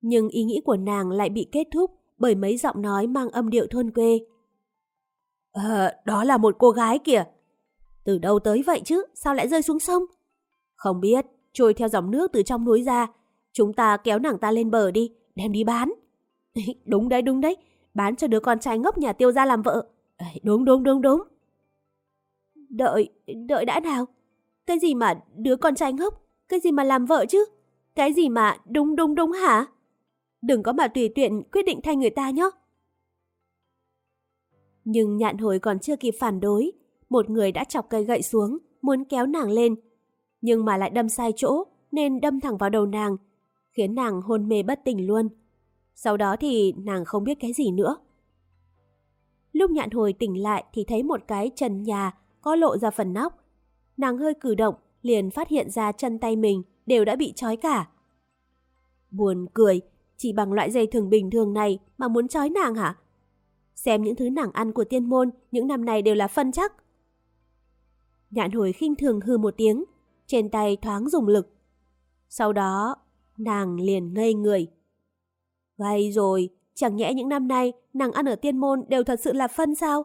Nhưng ý nghĩ của nàng lại bị kết thúc bởi mấy giọng nói mang âm điệu thôn quê. Ờ, đó là một cô gái kìa. Từ đâu tới vậy chứ, sao lại rơi xuống sông? Không biết, trôi theo dòng nước từ trong núi ra. Chúng ta kéo nàng ta lên bờ đi, đem đi bán. đúng đấy, đúng đấy, bán cho đứa con trai ngốc nhà tiêu ra làm vợ. đúng, đúng, đúng, đúng. Đợi, đợi đã nào. Cái gì mà đứa con trai ngốc? Cái gì mà làm vợ chứ? Cái gì mà đúng đúng đúng hả? Đừng có mà tùy tiện quyết định thay người ta nhé. Nhưng nhạn hồi còn chưa kịp phản đối, một người đã chọc cây gậy xuống, muốn kéo nàng lên. Nhưng mà lại đâm sai chỗ, nên đâm thẳng vào đầu nàng, khiến nàng hôn mê bất tỉnh luôn. Sau đó thì nàng không biết cái gì nữa. Lúc nhạn hồi tỉnh lại thì thấy một cái trần nhà có lộ ra phần nóc. Nàng hơi cử động, liền phát hiện ra chân tay mình đều đã bị trói cả. Buồn cười, chỉ bằng loại dây thừng bình thường này mà muốn trói nàng hả? Xem những thứ nàng ăn của tiên môn những năm này đều là phân chắc. Nhạn hồi khinh thường hư một tiếng, trên tay thoáng dùng lực. Sau đó, nàng liền ngây người. Vậy rồi, chẳng nhẽ những năm nay nàng ăn ở tiên môn đều thật sự là phân sao?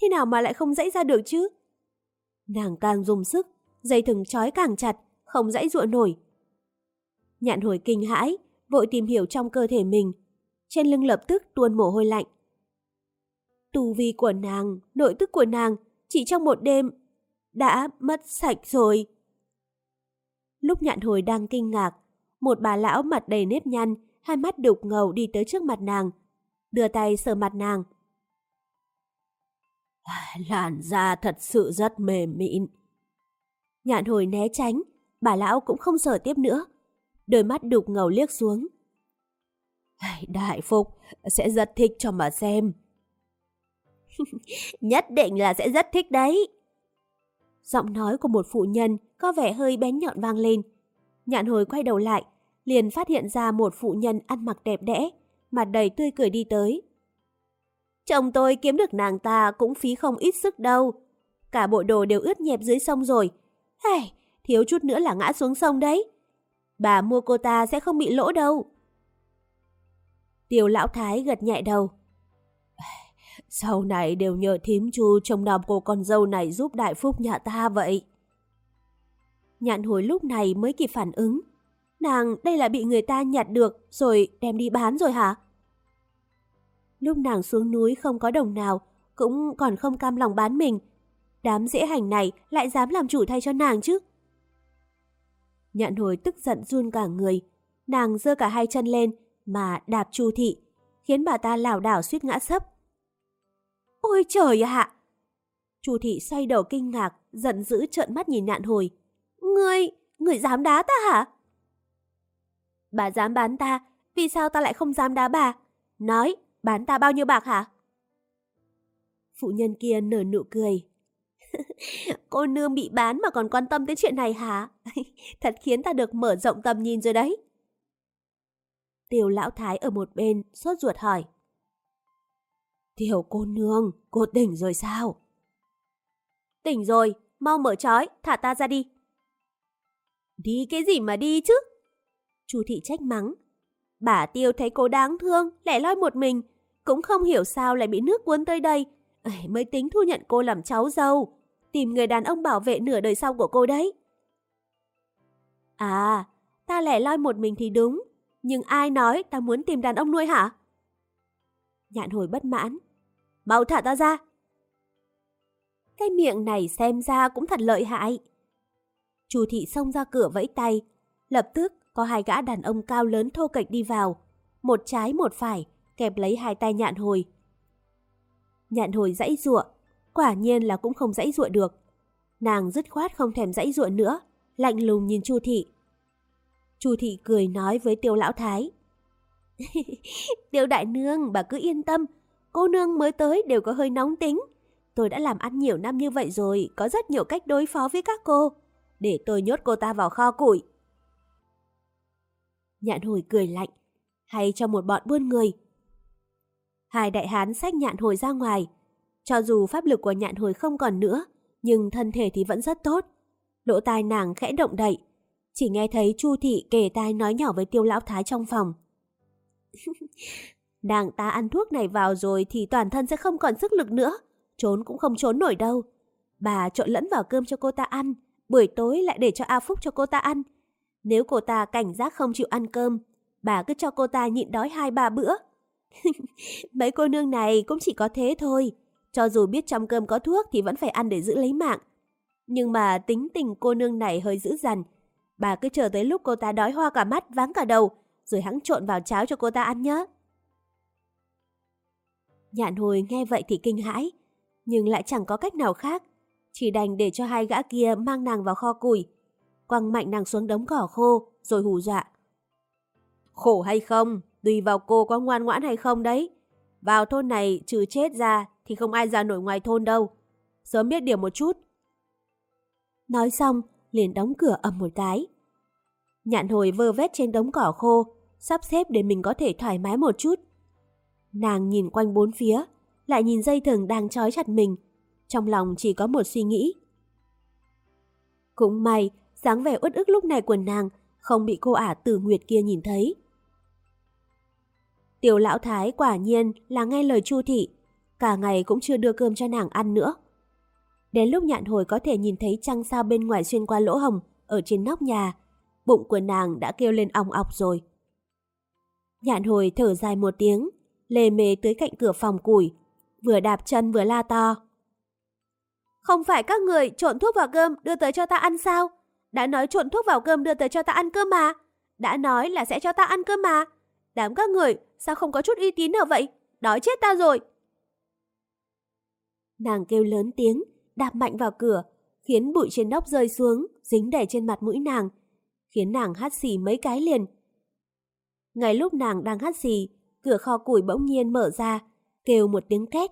Thế nào mà lại không dãy ra được chứ? Nàng càng dùng sức, dây thừng trói càng chặt, không dãy ruộng nổi. Nhạn hồi kinh hãi, vội tìm hiểu trong cơ thể mình. Trên lưng lập tức tuôn mồ hôi lạnh. Tu vi của nàng, nội tức của nàng, chỉ trong một đêm, đã mất sạch rồi. Lúc nhạn hồi đang kinh ngạc, một bà lão mặt đầy nếp nhăn, hai mắt đục ngầu đi tới trước mặt nàng, đưa tay sờ mặt nàng. Làn da thật sự rất mềm mịn. Nhạn hồi né tránh, bà lão cũng không sở tiếp nữa. Đôi mắt đục ngầu liếc xuống. Đại Phúc sẽ rất thích cho mà xem. Nhất định là sẽ rất thích đấy. Giọng nói của một phụ nhân có vẻ hơi bén nhọn vang lên. Nhạn hồi quay đầu lại, liền phát hiện ra một phụ nhân ăn mặc đẹp đẽ, mặt đầy tươi cười đi tới. Chồng tôi kiếm được nàng ta cũng phí không ít sức đâu. Cả bộ đồ đều ướt nhẹp dưới sông rồi. Hey, thiếu chút nữa là ngã xuống sông đấy. Bà mua cô ta sẽ không bị lỗ đâu. Tiêu lão thái gật nhẹ đầu. Sau này đều nhờ thím chu trông nom cô con dâu này giúp đại phúc nhà ta vậy. Nhạn hồi lúc này mới kịp phản ứng. Nàng đây là bị người ta nhặt được rồi đem đi bán rồi hả? Lúc nàng xuống núi không có đồng nào, cũng còn không cam lòng bán mình. Đám dễ hành này lại dám làm chủ thay cho nàng chứ. Nhạn hồi tức giận run cả người. Nàng giơ cả hai chân lên mà đạp chu thị, khiến bà ta lảo đảo suýt ngã sấp. Ôi trời ạ! Chu thị xoay đầu kinh ngạc, giận dữ trợn mắt nhìn nhạn hồi. Ngươi, ngươi dám đá ta hả? Bà dám bán ta, vì sao ta lại không dám đá bà? Nói, bán ta bao nhiêu bạc hả? Phụ nhân kia nở nụ cười. Cô nương bị bán mà còn quan tâm tới chuyện này hả? Thật khiến ta được mở rộng tầm nhìn rồi đấy. Tiểu lão thái ở một bên, sốt ruột hỏi. Tiểu cô nương, cô tỉnh rồi sao? Tỉnh rồi, mau mở trói, thả ta ra đi. Đi cái gì mà đi chứ? Chu thị trách mắng. Bà tiêu thấy cô đáng thương, lẻ loi một mình, cũng không hiểu sao lại bị nước cuốn tới đây. Mới tính thu nhận cô làm cháu dâu, tìm người đàn ông bảo vệ nửa đời sau của cô đấy. À, ta lẻ loi một mình thì đúng, nhưng ai nói ta muốn tìm đàn ông nuôi hả? Nhạn hồi bất mãn. Mau thả ta ra. Cái miệng này xem ra cũng thật lợi hại. Chu thị xông ra cửa vẫy tay. Lập tức có hai gã đàn ông cao lớn thô kệch đi vào. Một trái một phải, kẹp lấy hai tay nhạn hồi. Nhạn hồi dãy ruộng, quả nhiên là cũng không dãy ruộng được. Nàng dứt khoát không thèm dãy ruộng nữa, lạnh lùng nhìn Chu thị. Chu thị cười nói với Tiêu lão thái. Tiêu đại nương, bà cứ yên tâm, cô nương mới tới đều có hơi nóng tính. Tôi đã làm ăn nhiều năm như vậy rồi, có rất nhiều cách đối phó với các cô. Để tôi nhốt cô ta vào kho củi. Nhạn hồi cười lạnh, hay cho một bọn buôn người. Hai đại hán xách nhạn hồi ra ngoài. Cho dù pháp lực của nhạn hồi không còn nữa, nhưng thân thể thì vẫn rất tốt. Lỗ tai nàng khẽ động đậy, chỉ nghe thấy Chu thị kể tai nói nhỏ với Tiêu lão thái trong phòng. nàng ta ăn thuốc này vào rồi thì toàn thân sẽ không còn sức lực nữa, trốn cũng không trốn nổi đâu. Bà trộn lẫn vào cơm cho cô ta ăn, buổi tối lại để cho A Phúc cho cô ta ăn. Nếu cô ta cảnh giác không chịu ăn cơm, bà cứ cho cô ta nhịn đói hai ba bữa. Mấy cô nương này cũng chỉ có thế thôi. Cho dù biết trong cơm có thuốc thì vẫn phải ăn để giữ lấy mạng. Nhưng mà tính tình cô nương này hơi dữ dằn. Bà cứ chờ tới lúc cô ta đói hoa cả mắt, váng cả đầu, rồi hãng trộn vào cháo cho cô ta ăn nhé. Nhạn hồi nghe vậy thì kinh hãi, nhưng lại chẳng có cách nào khác. Chỉ đành để cho hai gã kia mang nàng vào kho củi, quăng mạnh nàng xuống đống cỏ khô, rồi hù dọa. khổ hay không, tùy vào cô có ngoan ngoãn hay không đấy. Vào thôn này trừ chết ra thì không ai ra nổi ngoài thôn đâu. Sớm biết điều một chút. Nói xong, liền đóng cửa ầm một cái. Nhạn hồi vơ vét trên đống cỏ khô, sắp xếp để mình có thể thoải mái một chút. Nàng nhìn quanh bốn phía, lại nhìn dây thừng đang trói chặt mình. Trong lòng chỉ có một suy nghĩ. Cũng may, dáng vẻ uất ức lúc này của nàng không bị cô ả tử nguyệt kia nhìn thấy. Tiểu lão thái quả nhiên là nghe lời chu thị, cả ngày cũng chưa đưa cơm cho nàng ăn nữa. Đến lúc nhạn hồi có thể nhìn thấy trăng sao bên ngoài xuyên qua lỗ hồng ở trên nóc nhà, bụng của nàng đã kêu lên ong ọc rồi. Nhạn hồi thở dài một tiếng, lề mề tới cạnh cửa phòng củi, vừa đạp chân vừa la to. Không phải các người trộn thuốc vào cơm đưa tới cho ta ăn sao? Đã nói trộn thuốc vào cơm đưa tới cho ta ăn cơm mà. Đã nói là sẽ cho ta ăn cơm mà. Đám các người sao không có chút uy tín nào vậy? Đói chết ta rồi. Nàng kêu lớn tiếng, đạp mạnh vào cửa, khiến bụi trên nóc rơi xuống, dính đầy trên mặt mũi nàng, khiến nàng hắt xì mấy cái liền. Ngay lúc nàng đang hắt xì, cửa kho củi bỗng nhiên mở ra, kêu một tiếng két.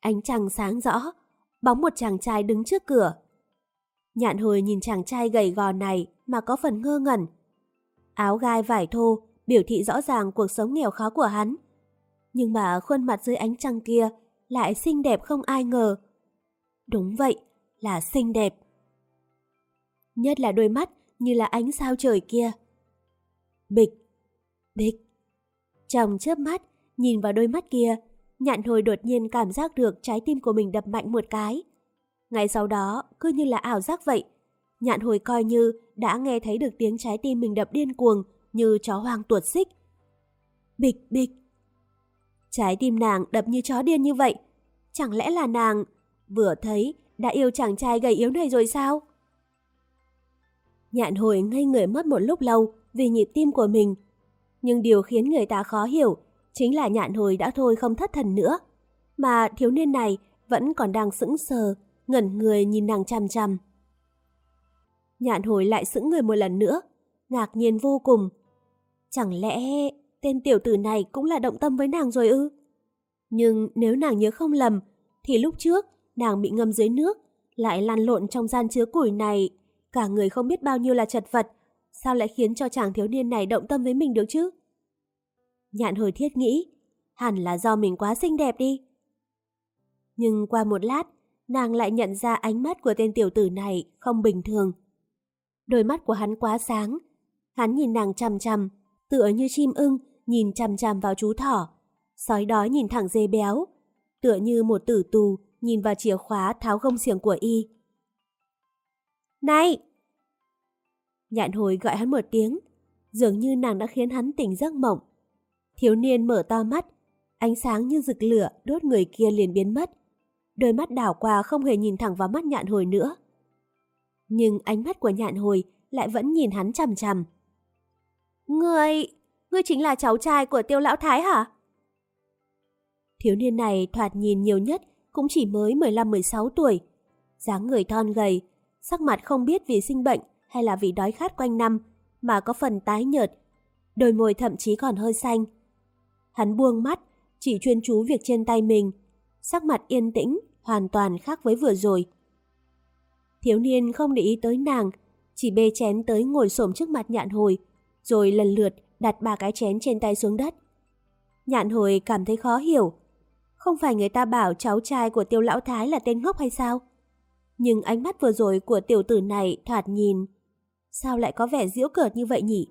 Ánh trăng sáng rõ, bóng một chàng trai đứng trước cửa. Nhạn hồi nhìn chàng trai gầy gò này mà có phần ngơ ngẩn. Áo gai vải thô biểu thị rõ ràng cuộc sống nghèo khó của hắn. Nhưng mà khuôn mặt dưới ánh trăng kia lại xinh đẹp không ai ngờ. Đúng vậy, là xinh đẹp. Nhất là đôi mắt như là ánh sao trời kia. Bịch, bịch. Trong chớp mắt, nhìn vào đôi mắt kia, nhạn hồi đột nhiên cảm giác được trái tim của mình đập mạnh một cái. Ngay sau đó, cứ như là ảo giác vậy, nhạn hồi coi như đã nghe thấy được tiếng trái tim mình đập điên cuồng như chó hoang tuột xích. Bịch bịch. Trái tim nàng đập như chó điên như vậy. Chẳng lẽ là nàng vừa thấy đã yêu chàng trai gầy yếu này rồi sao? Nhạn hồi ngây người mất một lúc lâu vì nhịp tim của mình. Nhưng điều khiến người ta khó hiểu chính là nhạn hồi đã thôi không thất thần nữa. Mà thiếu niên này vẫn còn đang sững sờ, ngẩn người nhìn nàng chằm chằm. Nhạn hồi lại sững người một lần nữa, ngạc nhiên vô cùng. Chẳng lẽ tên tiểu tử này cũng là động tâm với nàng rồi ư? Nhưng nếu nàng nhớ không lầm, thì lúc trước nàng bị ngâm dưới nước, lại lăn lộn trong gian chứa củi này, cả người không biết bao nhiêu là chật vật, sao lại khiến cho chàng thiếu niên này động tâm với mình được chứ? Nhạn hồi thiết nghĩ, hẳn là do mình quá xinh đẹp đi. Nhưng qua một lát, nàng lại nhận ra ánh mắt của tên tiểu tử này không bình thường. Đôi mắt của hắn quá sáng, hắn nhìn nàng chằm chằm, tựa như chim ưng nhìn chằm chằm vào chú thỏ, sói đói nhìn thẳng dê béo, tựa như một tử tù nhìn vào chìa khóa tháo gông xiềng của y. Này! Nhạn hồi gọi hắn một tiếng, dường như nàng đã khiến hắn tỉnh giấc mộng. Thiếu niên mở to mắt, ánh sáng như rực lửa đốt người kia liền biến mất. Đôi mắt đảo qua không hề nhìn thẳng vào mắt nhạn hồi nữa. Nhưng ánh mắt của nhạn hồi lại vẫn nhìn hắn chằm chằm. Ngươi, ngươi chính là cháu trai của tiêu lão thái hả? Thiếu niên này thoạt nhìn nhiều nhất cũng chỉ mới 15-16 tuổi. dáng người thon gầy, sắc mặt không biết vì sinh bệnh hay là vì đói khát quanh năm mà có phần tái nhợt, đôi môi thậm chí còn hơi xanh. Hắn buông mắt, chỉ chuyên chú việc trên tay mình, sắc mặt yên tĩnh, hoàn toàn khác với vừa rồi. Thiếu niên không để ý tới nàng, chỉ bê chén tới ngồi xổm trước mặt nhạn hồi, rồi lần lượt đặt ba cái chén trên tay xuống đất. Nhạn hồi cảm thấy khó hiểu. Không phải người ta bảo cháu trai của tiêu lão thái là tên ngốc hay sao? Nhưng ánh mắt vừa rồi của tiểu tử này thoạt nhìn. Sao lại có vẻ diễu cợt như vậy nhỉ?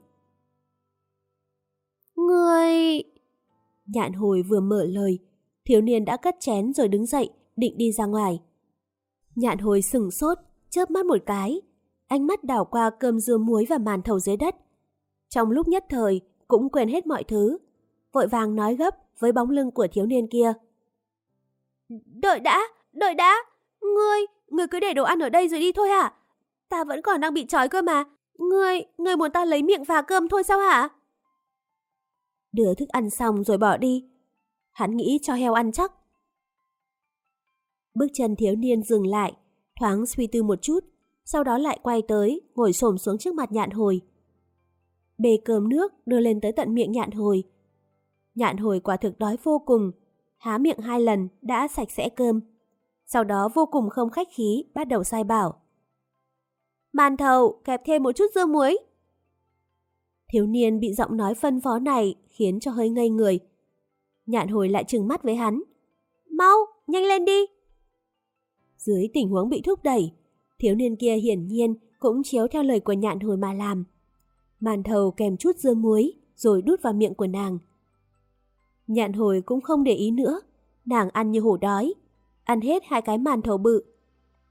Người... Nhạn hồi vừa mở lời, thiếu niên đã cất chén rồi đứng dậy, định đi ra ngoài. Nhạn hồi sừng sốt, chớp mắt một cái, ánh mắt đảo qua cơm dưa muối và màn thầu dưới đất. Trong lúc nhất thời, cũng quên hết mọi thứ, vội vàng nói gấp với bóng lưng của thiếu niên kia. Đợi đã, đợi đã, ngươi, ngươi cứ để đồ ăn ở đây rồi đi thôi hả? Ta vẫn còn đang bị trói cơ mà, ngươi, ngươi muốn ta lấy miệng và cơm thôi sao hả? Đưa thức ăn xong rồi bỏ đi. Hắn nghĩ cho heo ăn chắc. Bước chân thiếu niên dừng lại, thoáng suy tư một chút, sau đó lại quay tới, ngồi xổm xuống trước mặt nhạn hồi. bê cơm nước đưa lên tới tận miệng nhạn hồi. Nhạn hồi quả thực đói vô cùng, há miệng hai lần đã sạch sẽ cơm. Sau đó vô cùng không khách khí bắt đầu sai bảo. Màn thầu kẹp thêm một chút dưa muối. Thiếu niên bị giọng nói phân phó này khiến cho hơi ngây người. Nhạn hồi lại trừng mắt với hắn. Mau, nhanh lên đi. Dưới tình huống bị thúc đẩy, thiếu niên kia hiển nhiên cũng chiếu theo lời của nhạn hồi mà làm. Màn thầu kèm chút dưa muối rồi đút vào miệng của nàng. Nhạn hồi cũng không để ý nữa, nàng ăn như hổ đói, ăn hết hai cái màn thầu bự.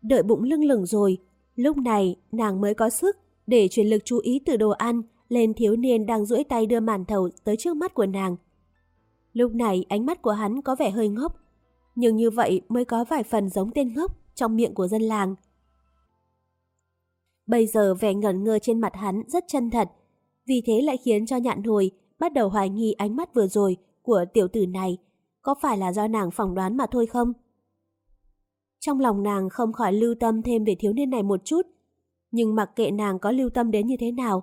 Đợi bụng lưng lửng rồi, lúc này nàng mới có sức để chuyển lực chú ý từ đồ ăn lên thiếu niên đang duỗi tay đưa màn thầu tới trước mắt của nàng. Lúc này ánh mắt của hắn có vẻ hơi ngốc, nhưng như vậy mới có vài phần giống tên ngốc trong miệng của dân làng. Bây giờ vẻ ngẩn ngơ trên mặt hắn rất chân thật, vì thế lại khiến cho nhạn hồi bắt đầu hoài nghi ánh mắt vừa rồi của tiểu tử này có phải là do nàng phỏng đoán mà thôi không? Trong lòng nàng không khỏi lưu tâm thêm về thiếu niên này một chút, nhưng mặc kệ nàng có lưu tâm đến như thế nào,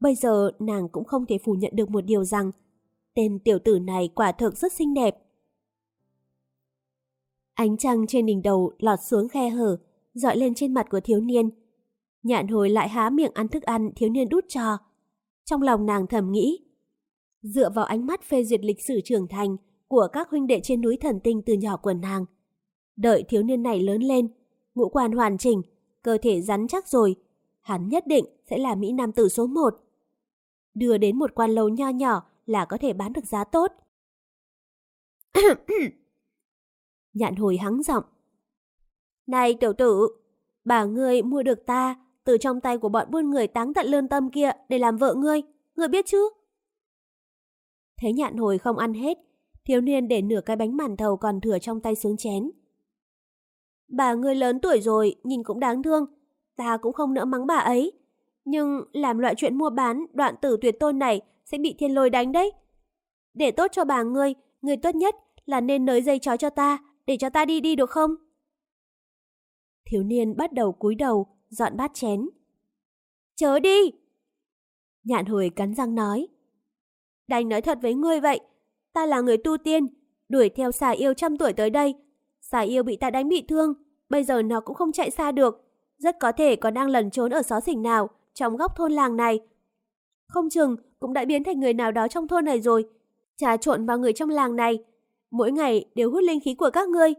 bây giờ nàng cũng không thể phủ nhận được một điều rằng tên tiểu tử này quả thực rất xinh đẹp. Ánh trăng trên đỉnh đầu lọt xuống khe hở, dọi lên trên mặt của thiếu niên. Nhạn hồi lại há miệng ăn thức ăn thiếu niên đút cho. Trong lòng nàng thầm nghĩ, dựa vào ánh mắt phê duyệt lịch sử trưởng thành của các huynh đệ trên núi thần tinh từ nhỏ của nàng. Đợi thiếu niên này lớn lên, ngũ quan hoàn chỉnh, cơ thể rắn chắc rồi, hắn nhất định sẽ là Mỹ Nam tử số một. Đưa đến một quan lâu nho nhỏ là có thể bán được giá tốt. Nhạn hồi hắng giọng. Này tiểu tử, bà ngươi mua được ta từ trong tay của bọn buôn người táng tận lương tâm kia để làm vợ ngươi, ngươi biết chứ? Thế nhạn hồi không ăn hết, thiếu niên để nửa cái bánh màn thầu còn thừa trong tay xuống chén. Bà ngươi lớn tuổi rồi, nhìn cũng đáng thương, ta cũng không nỡ mắng bà ấy. Nhưng làm loại chuyện mua bán đoạn tử tuyệt tôn này sẽ bị thiên lôi đánh đấy. Để tốt cho bà ngươi, người tốt nhất là nên nới dây chó cho ta, để cho ta đi đi được không? Thiếu niên bắt đầu cúi đầu, dọn bát chén. Chớ đi! Nhạn hồi cắn răng nói. Đành nói thật với ngươi vậy, ta là người tu tiên, đuổi theo xà yêu trăm tuổi tới đây. Xà yêu bị ta đánh bị thương, bây giờ nó cũng không chạy xa được. Rất có thể còn đang lẩn trốn ở xó xỉnh nào, trong góc thôn làng này. Không chừng cũng đã biến thành người nào đó trong thôn này rồi. Trà trộn vào người trong làng này. Mỗi ngày đều hút linh khí của các ngươi.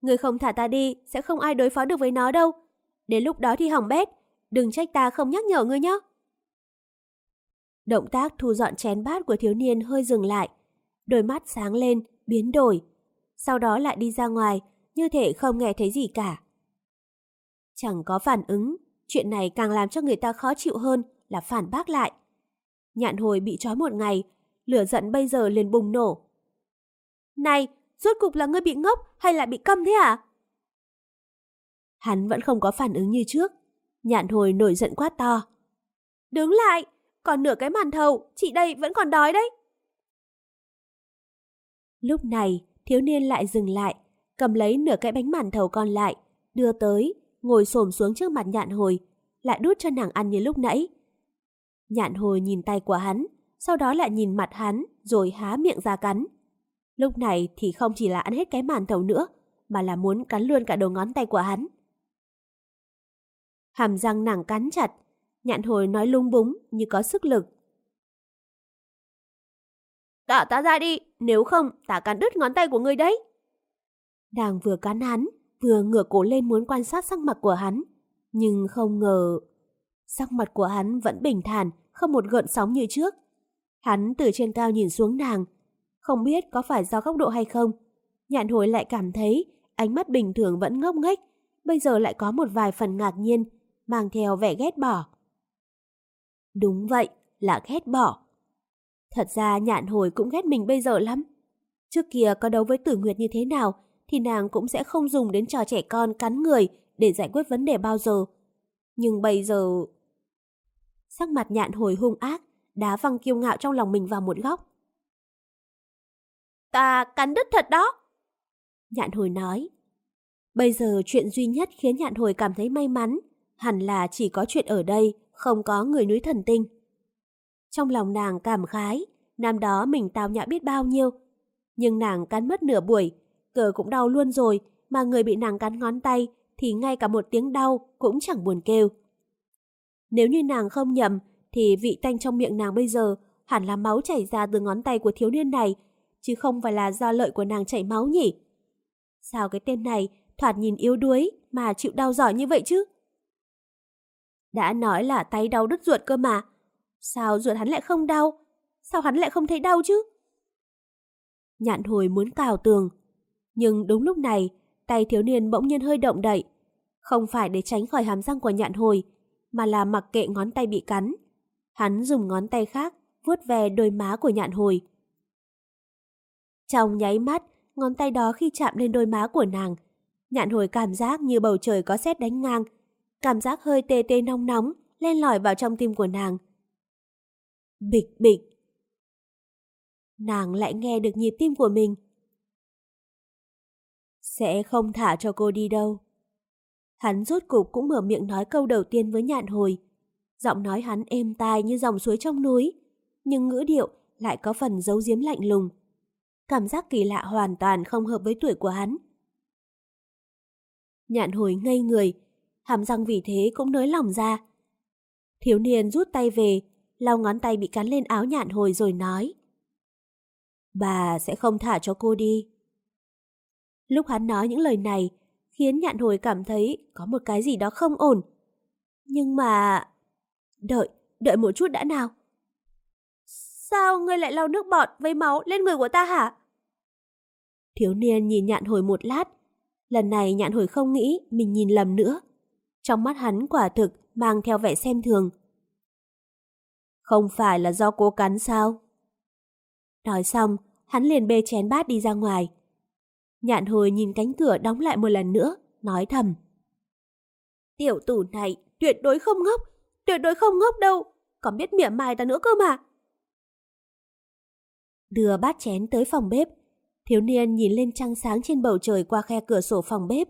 Người không thả ta đi, sẽ không ai đối phó được với nó đâu. Đến lúc đó thì hỏng bét, đừng trách ta không nhắc nhở ngươi nhé. Động tác thu dọn chén bát của thiếu niên hơi dừng lại. Đôi mắt sáng lên, biến đổi. Sau đó lại đi ra ngoài, như thể không nghe thấy gì cả. Chẳng có phản ứng, chuyện này càng làm cho người ta khó chịu hơn là phản bác lại. Nhạn hồi bị trói một ngày, lửa giận bây giờ liền bùng nổ. Này, rốt cục là ngươi bị ngốc hay là bị câm thế à? Hắn vẫn không có phản ứng như trước. Nhạn hồi nổi giận quát to. Đứng lại, còn nửa cái màn thầu, chị đây vẫn còn đói đấy. Lúc này, thiếu niên lại dừng lại, cầm lấy nửa cái bánh màn thầu còn lại, đưa tới, ngồi xổm xuống trước mặt nhạn hồi, lại đút cho nàng ăn như lúc nãy. Nhạn hồi nhìn tay của hắn, sau đó lại nhìn mặt hắn, rồi há miệng ra cắn. Lúc này thì không chỉ là ăn hết cái màn thầu nữa, mà là muốn cắn luôn cả đầu ngón tay của hắn. Hàm răng nàng cắn chặt, nhạn hồi nói lung búng như có sức lực. Tả ta ra đi, nếu không ta cắn đứt ngón tay của ngươi đấy. Nàng vừa cắn hắn, vừa ngửa cổ lên muốn quan sát sắc mặt của hắn. Nhưng không ngờ... Sắc mặt của hắn vẫn bình thản, không một gợn sóng như trước. Hắn từ trên cao nhìn xuống nàng. Không biết có phải do góc độ hay không. Nhạn hồi lại cảm thấy ánh mắt bình thường vẫn ngốc nghếch, bây giờ lại có một vài phần ngạc nhiên, mang theo vẻ ghét bỏ. Đúng vậy, là ghét bỏ. Thật ra nhạn hồi cũng ghét mình bây giờ lắm. Trước kia có đấu với tử nguyệt như thế nào thì nàng cũng sẽ không dùng đến trò trẻ con cắn người để giải quyết vấn đề bao giờ. Nhưng bây giờ... Sắc mặt nhạn hồi hung ác, đá văng kiêu ngạo trong lòng mình vào một góc. Ta cắn đứt thật đó. Nhạn hồi nói. Bây giờ chuyện duy nhất khiến nhạn hồi cảm thấy may mắn hẳn là chỉ có chuyện ở đây, không có người núi thần tinh. Trong lòng nàng cảm khái, năm đó mình tao nhã biết bao nhiêu. Nhưng nàng cắn mất nửa buổi, cờ cũng đau luôn rồi, mà người bị nàng cắn ngón tay thì ngay cả một tiếng đau cũng chẳng buồn kêu. Nếu như nàng không nhầm, thì vị tanh trong miệng nàng bây giờ hẳn là máu chảy ra từ ngón tay của thiếu niên này, chứ không phải là do lợi của nàng chảy máu nhỉ? Sao cái tên này thoạt nhìn yếu đuối mà chịu đau giỏi như vậy chứ? Đã nói là tay đau đứt ruột cơ mà. Sao ruột hắn lại không đau? Sao hắn lại không thấy đau chứ? Nhạn hồi muốn cào tường. Nhưng đúng lúc này, tay thiếu niên bỗng nhiên hơi động đậy. Không phải để tránh khỏi hàm răng của nhạn hồi, mà là mặc kệ ngón tay bị cắn. Hắn dùng ngón tay khác vuốt về đôi má của nhạn hồi. Trong nháy mắt, ngón tay đó khi chạm lên đôi má của nàng, nhạn hồi cảm giác như bầu trời có sét đánh ngang, cảm giác hơi tê tê nóng nóng len lỏi vào trong tim của nàng. Bịch bịch. Nàng lại nghe được nhịp tim của mình. Sẽ không thả cho cô đi đâu. Hắn rốt cục cũng mở miệng nói câu đầu tiên với nhạn hồi. Giọng nói hắn êm tai như dòng suối trong núi, nhưng ngữ điệu lại có phần giấu giếm lạnh lùng. Cảm giác kỳ lạ hoàn toàn không hợp với tuổi của hắn. Nhạn hồi ngây người, hàm răng vì thế cũng nới lỏng ra. Thiếu niên rút tay về, lau ngón tay bị cắn lên áo nhạn hồi rồi nói. Bà sẽ không thả cho cô đi. Lúc hắn nói những lời này, khiến nhạn hồi cảm thấy có một cái gì đó không ổn. Nhưng mà... Đợi, đợi một chút đã nào. Sao ngươi lại lau nước bọt với máu lên người của ta hả? Thiếu niên nhìn nhạn hồi một lát. Lần này nhạn hồi không nghĩ mình nhìn lầm nữa. Trong mắt hắn quả thực mang theo vẻ xem thường. Không phải là do cô cắn sao? Nói xong, hắn liền bê chén bát đi ra ngoài. Nhạn hồi nhìn cánh cửa đóng lại một lần nữa, nói thầm. Tiểu tử này tuyệt đối không ngốc, tuyệt đối không ngốc đâu, còn biết mỉa mai ta nữa cơ mà. Đưa bát chén tới phòng bếp, thiếu niên nhìn lên trăng sáng trên bầu trời qua khe cửa sổ phòng bếp.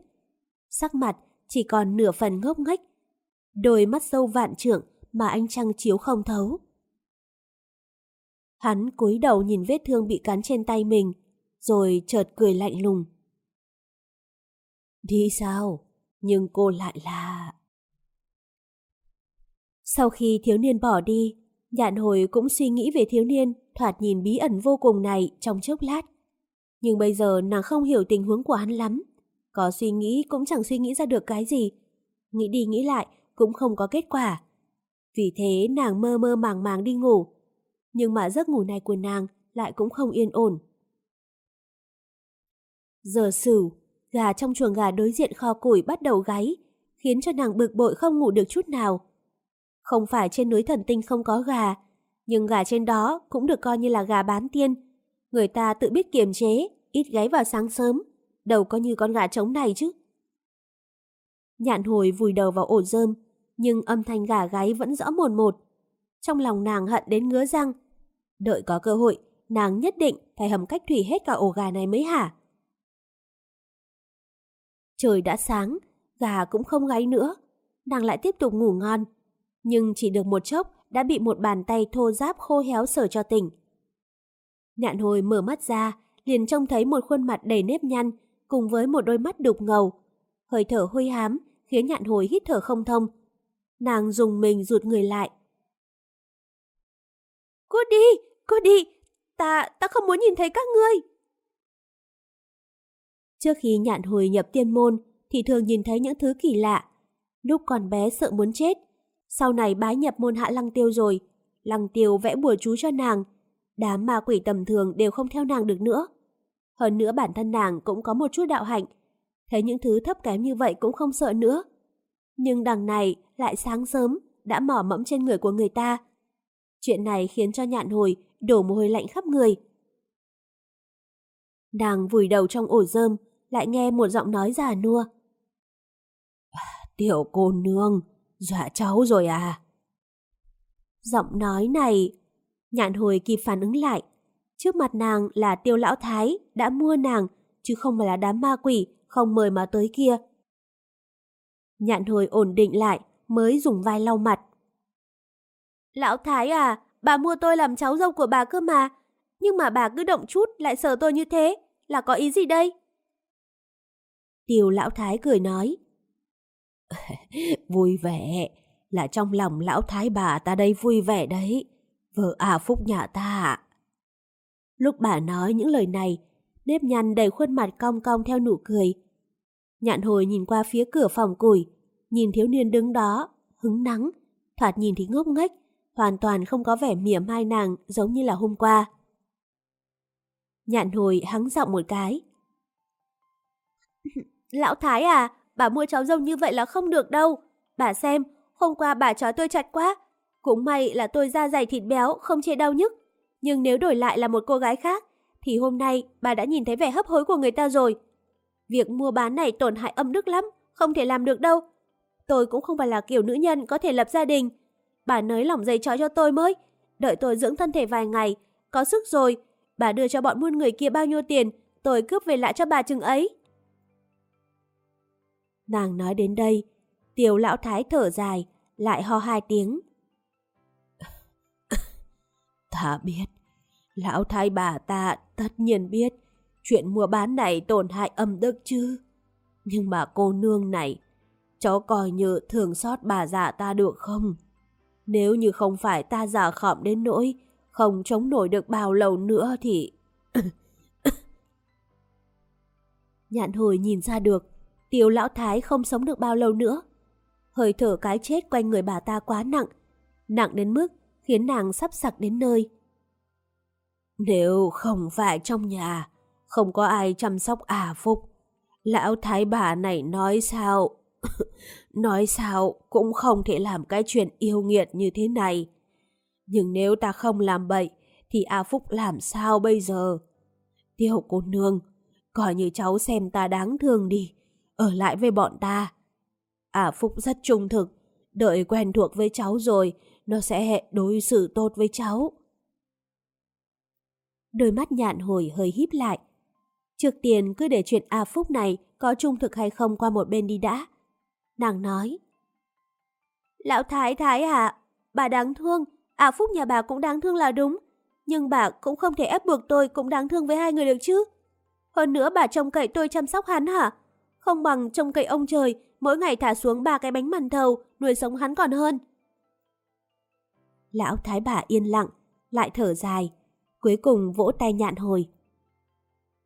Sắc mặt chỉ còn nửa phần ngốc nghếch, đôi mắt sâu vạn trượng mà anh trăng chiếu không thấu. Hắn cúi đầu nhìn vết thương bị cắn trên tay mình, rồi chợt cười lạnh lùng. Đi sao? Nhưng cô lại là... Sau khi thiếu niên bỏ đi, nhạn hồi cũng suy nghĩ về thiếu niên thoạt nhìn bí ẩn vô cùng này trong chốc lát. Nhưng bây giờ nàng không hiểu tình huống của hắn lắm. Có suy nghĩ cũng chẳng suy nghĩ ra được cái gì. Nghĩ đi nghĩ lại cũng không có kết quả. Vì thế nàng mơ mơ màng màng đi ngủ. Nhưng mà giấc ngủ này của nàng lại cũng không yên ổn. Giờ sửu, gà trong chuồng gà đối diện kho củi bắt đầu gáy, khiến cho nàng bực bội không ngủ được chút nào. Không phải trên núi thần tinh không có gà, nhưng gà trên đó cũng được coi như là gà bán tiên. Người ta tự biết kiềm chế, ít gáy vào sáng sớm, đâu có như con gà trống này chứ. Nhạn hồi vùi đầu vào ổ rơm, nhưng âm thanh gà gáy vẫn rõ mồn một. Trong lòng nàng hận đến ngứa răng. Đợi có cơ hội, nàng nhất định phải hầm cách thủy hết cả ổ gà này mới hả? Trời đã sáng, gà cũng không gáy nữa. Nàng lại tiếp tục ngủ ngon. Nhưng chỉ được một chốc đã bị một bàn tay thô giáp khô héo sờ cho tỉnh. Nhạn hồi mở mắt ra, liền trông thấy một khuôn mặt đầy nếp nhăn cùng với một đôi mắt đục ngầu. Hơi thở hôi hám khiến nhạn hồi hít thở không thông. Nàng dùng mình rụt người lại. Cô đi, cô đi, ta, ta không muốn nhìn thấy các ngươi. Trước khi nhạn hồi nhập tiên môn thì thường nhìn thấy những thứ kỳ lạ. Lúc còn bé sợ muốn chết. Sau này bái nhập môn hạ lăng tiêu rồi. Lăng tiêu vẽ bùa chú cho nàng. Đám ma quỷ tầm thường đều không theo nàng được nữa. Hơn nữa bản thân nàng cũng có một chút đạo hạnh. Thấy những thứ thấp kém như vậy cũng không sợ nữa. Nhưng đằng này lại sáng sớm đã mỏ mẫm trên người của người ta. Chuyện này khiến cho nhạn hồi đổ mồ hôi lạnh khắp người. Nàng vùi đầu trong ổ rơm, lại nghe một giọng nói già nua. Tiểu cô nương, dọa cháu rồi à? Giọng nói này, nhạn hồi kịp phản ứng lại. Trước mặt nàng là tiêu lão thái đã mua nàng, chứ không phải là đám ma quỷ không mời mà tới kia. Nhạn hồi ổn định lại mới dùng vai lau mặt. Lão thái à, bà mua tôi làm cháu dâu của bà cơ mà. Nhưng mà bà cứ động chút lại sợ tôi như thế, là có ý gì đây? Tiêu lão thái cười nói. vui vẻ, là trong lòng lão thái bà ta đây vui vẻ đấy. Vợ à phúc nhà ta Lúc bà nói những lời này, nếp nhăn đầy khuôn mặt cong cong theo nụ cười. Nhạn hồi nhìn qua phía cửa phòng củi, nhìn thiếu niên đứng đó, hứng nắng, thoạt nhìn thì ngốc nghếch, hoàn toàn không có vẻ mỉa mai nàng giống như là hôm qua. Nhạn hồi hắng giọng một cái. Lão Thái à, bà mua cháu dâu như vậy là không được đâu. Bà xem, hôm qua bà trói tôi chặt quá. Cũng may là tôi da dày thịt béo, không chê đau nhức. Nhưng nếu đổi lại là một cô gái khác, thì hôm nay bà đã nhìn thấy vẻ hấp hối của người ta rồi. Việc mua bán này tổn hại âm đức lắm, không thể làm được đâu. Tôi cũng không phải là kiểu nữ nhân có thể lập gia đình. Bà nới lỏng dây chó cho tôi mới. Đợi tôi dưỡng thân thể vài ngày, có sức rồi. Bà đưa cho bọn muôn người kia bao nhiêu tiền, tôi cướp về lại cho bà chừng ấy. Nàng nói đến đây, tiểu lão thái thở dài, lại ho hai tiếng. Ta biết, lão thái bà ta tất nhiên biết chuyện mua bán này tổn hại âm đức chứ. Nhưng mà cô nương này, cháu coi như thường xót bà già ta được không? Nếu như không phải ta già khọm đến nỗi, không chống nổi được bao lâu nữa thì... Nhạn hồi nhìn ra được, tiểu lão thái không sống được bao lâu nữa. Hơi thở cái chết quanh người bà ta quá nặng, nặng đến mức khiến nàng sắp sặc đến nơi. Nếu không phải trong nhà, không có ai chăm sóc à Phúc, lão thái bà này nói sao? nói sao cũng không thể làm cái chuyện yêu nghiệt như thế này. Nhưng nếu ta không làm bậy, thì A Phúc làm sao bây giờ? Tiêu cô nương, coi như cháu xem ta đáng thương đi, ở lại với bọn ta. A Phúc rất trung thực, đợi quen thuộc với cháu rồi, nó sẽ đối xử tốt với cháu. Đôi mắt nhạn hồi hơi híp lại. Trước tiên cứ để chuyện A Phúc này có trung thực hay không qua một bên đi đã. Nàng nói. Lão Thái Thái à, bà đáng thương, A Phúc nhà bà cũng đáng thương là đúng. Nhưng bà cũng không thể ép buộc tôi cũng đáng thương với hai người được chứ. Hơn nữa bà trông cậy tôi chăm sóc hắn hả? Không bằng trông cậy ông trời, mỗi ngày thả xuống ba cái bánh màn thầu, nuôi sống hắn còn hơn. Lão thái bà yên lặng, lại thở dài, cuối cùng vỗ tay nhạn hồi.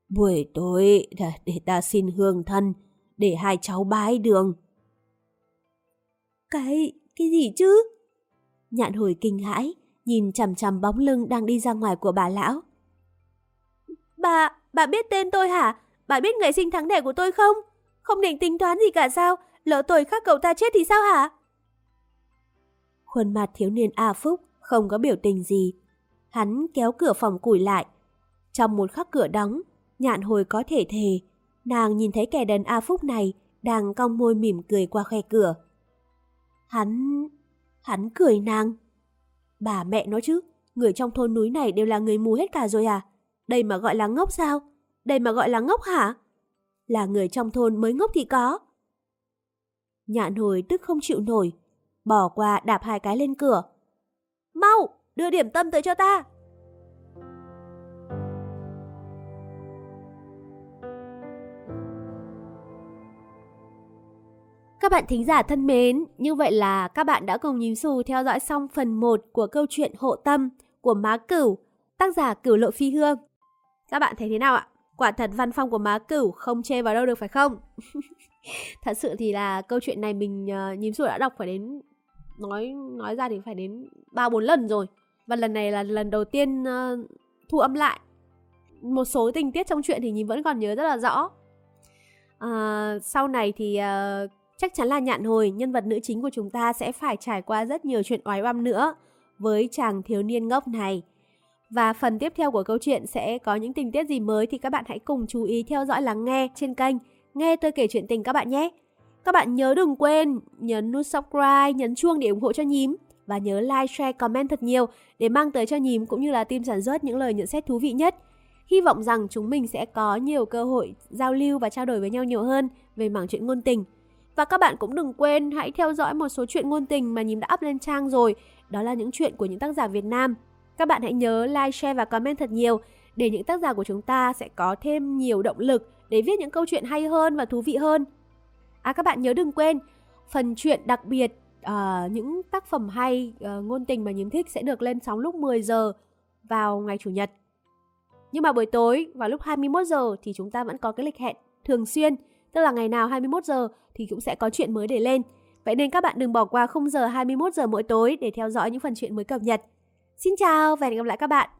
Buổi tối để ta xin hương thân, để hai cháu bái đường. Cái, cái gì chứ? Nhạn hồi kinh hãi, nhìn chằm chằm bóng lưng đang đi ra ngoài của bà lão. Bà, bà biết tên tôi hả? Bà biết ngày sinh tháng đẻ của tôi không? Không định tính toán gì cả sao? Lỡ tôi khác cậu ta chết thì sao hả? Khuôn mặt thiếu niên A Phúc không có biểu tình gì. Hắn kéo cửa phòng củi lại. Trong một khắc cửa đóng, nhạn hồi có thể thề. Nàng nhìn thấy kẻ đàn A Phúc này đang cong môi mỉm cười qua khe cửa. Hắn... hắn cười nàng. Bà mẹ nói chứ, người trong thôn núi này đều là người mù hết cả rồi à? Đây mà gọi là ngốc sao? Đây mà gọi là ngốc hả? Là người trong thôn mới ngốc thì có. Nhạn hồi tức không chịu nổi, bỏ qua đạp hai cái lên cửa. Mau, đưa điểm tâm tới cho ta. Các bạn thính giả thân mến, như vậy là các bạn đã cùng nhím xù theo dõi xong phần 1 của câu chuyện Hộ Tâm của Má Cửu, tác giả Cửu Lộ Phi Hương. Các bạn thấy thế nào ạ? Quả thật văn phong của Má Cửu không chê vào đâu được phải không? thật sự thì là câu chuyện này mình uh, nhím xù đã đọc phải đến nói nói ra thì phải đến ba bốn lần rồi. Và lần này là lần đầu tiên uh, thu âm lại. Một số tình tiết trong chuyện thì nhìn vẫn còn nhớ rất là rõ. Uh, sau này thì uh, chắc chắn là nhạn hồi nhân vật nữ chính của chúng ta sẽ phải trải qua rất nhiều chuyện oái oăm nữa với chàng thiếu niên ngốc này. Và phần tiếp theo của câu chuyện sẽ có những tình tiết gì mới thì các bạn hãy cùng chú ý theo dõi lắng nghe trên kênh nghe tôi kể chuyện tình các bạn nhé các bạn nhớ đừng quên nhấn nút subscribe, nhấn chuông để ủng hộ cho nhím và nhớ like, share, comment thật nhiều để mang tới cho nhím cũng như là team sản xuất những lời nhận xét thú vị nhất. Hy vọng rằng chúng mình sẽ có nhiều cơ hội giao lưu và trao đổi với nhau nhiều hơn về mảng chuyện ngôn tình. Và các bạn cũng đừng quên hãy theo dõi một số chuyện ngôn tình mà nhím đã up lên trang rồi. Đó là những chuyện của những tác giả Việt Nam. Các bạn hãy nhớ like, share và comment thật nhiều để những tác giả của chúng ta sẽ có thêm nhiều động lực để viết những câu chuyện hay hơn và thú vị hơn. À các bạn nhớ đừng quên phần chuyện đặc biệt uh, những tác phẩm hay uh, ngôn tình mà nhím thích sẽ được lên sóng lúc 10 giờ vào ngày chủ nhật. Nhưng mà buổi tối vào lúc 21 giờ thì chúng ta vẫn có cái lịch hẹn thường xuyên, tức là ngày nào 21 giờ thì cũng sẽ có chuyện mới để lên. Vậy nên các bạn đừng bỏ qua khung giờ 21 giờ mỗi tối để theo dõi những phần chuyện mới cập nhật. Xin chào và hẹn gặp lại các bạn.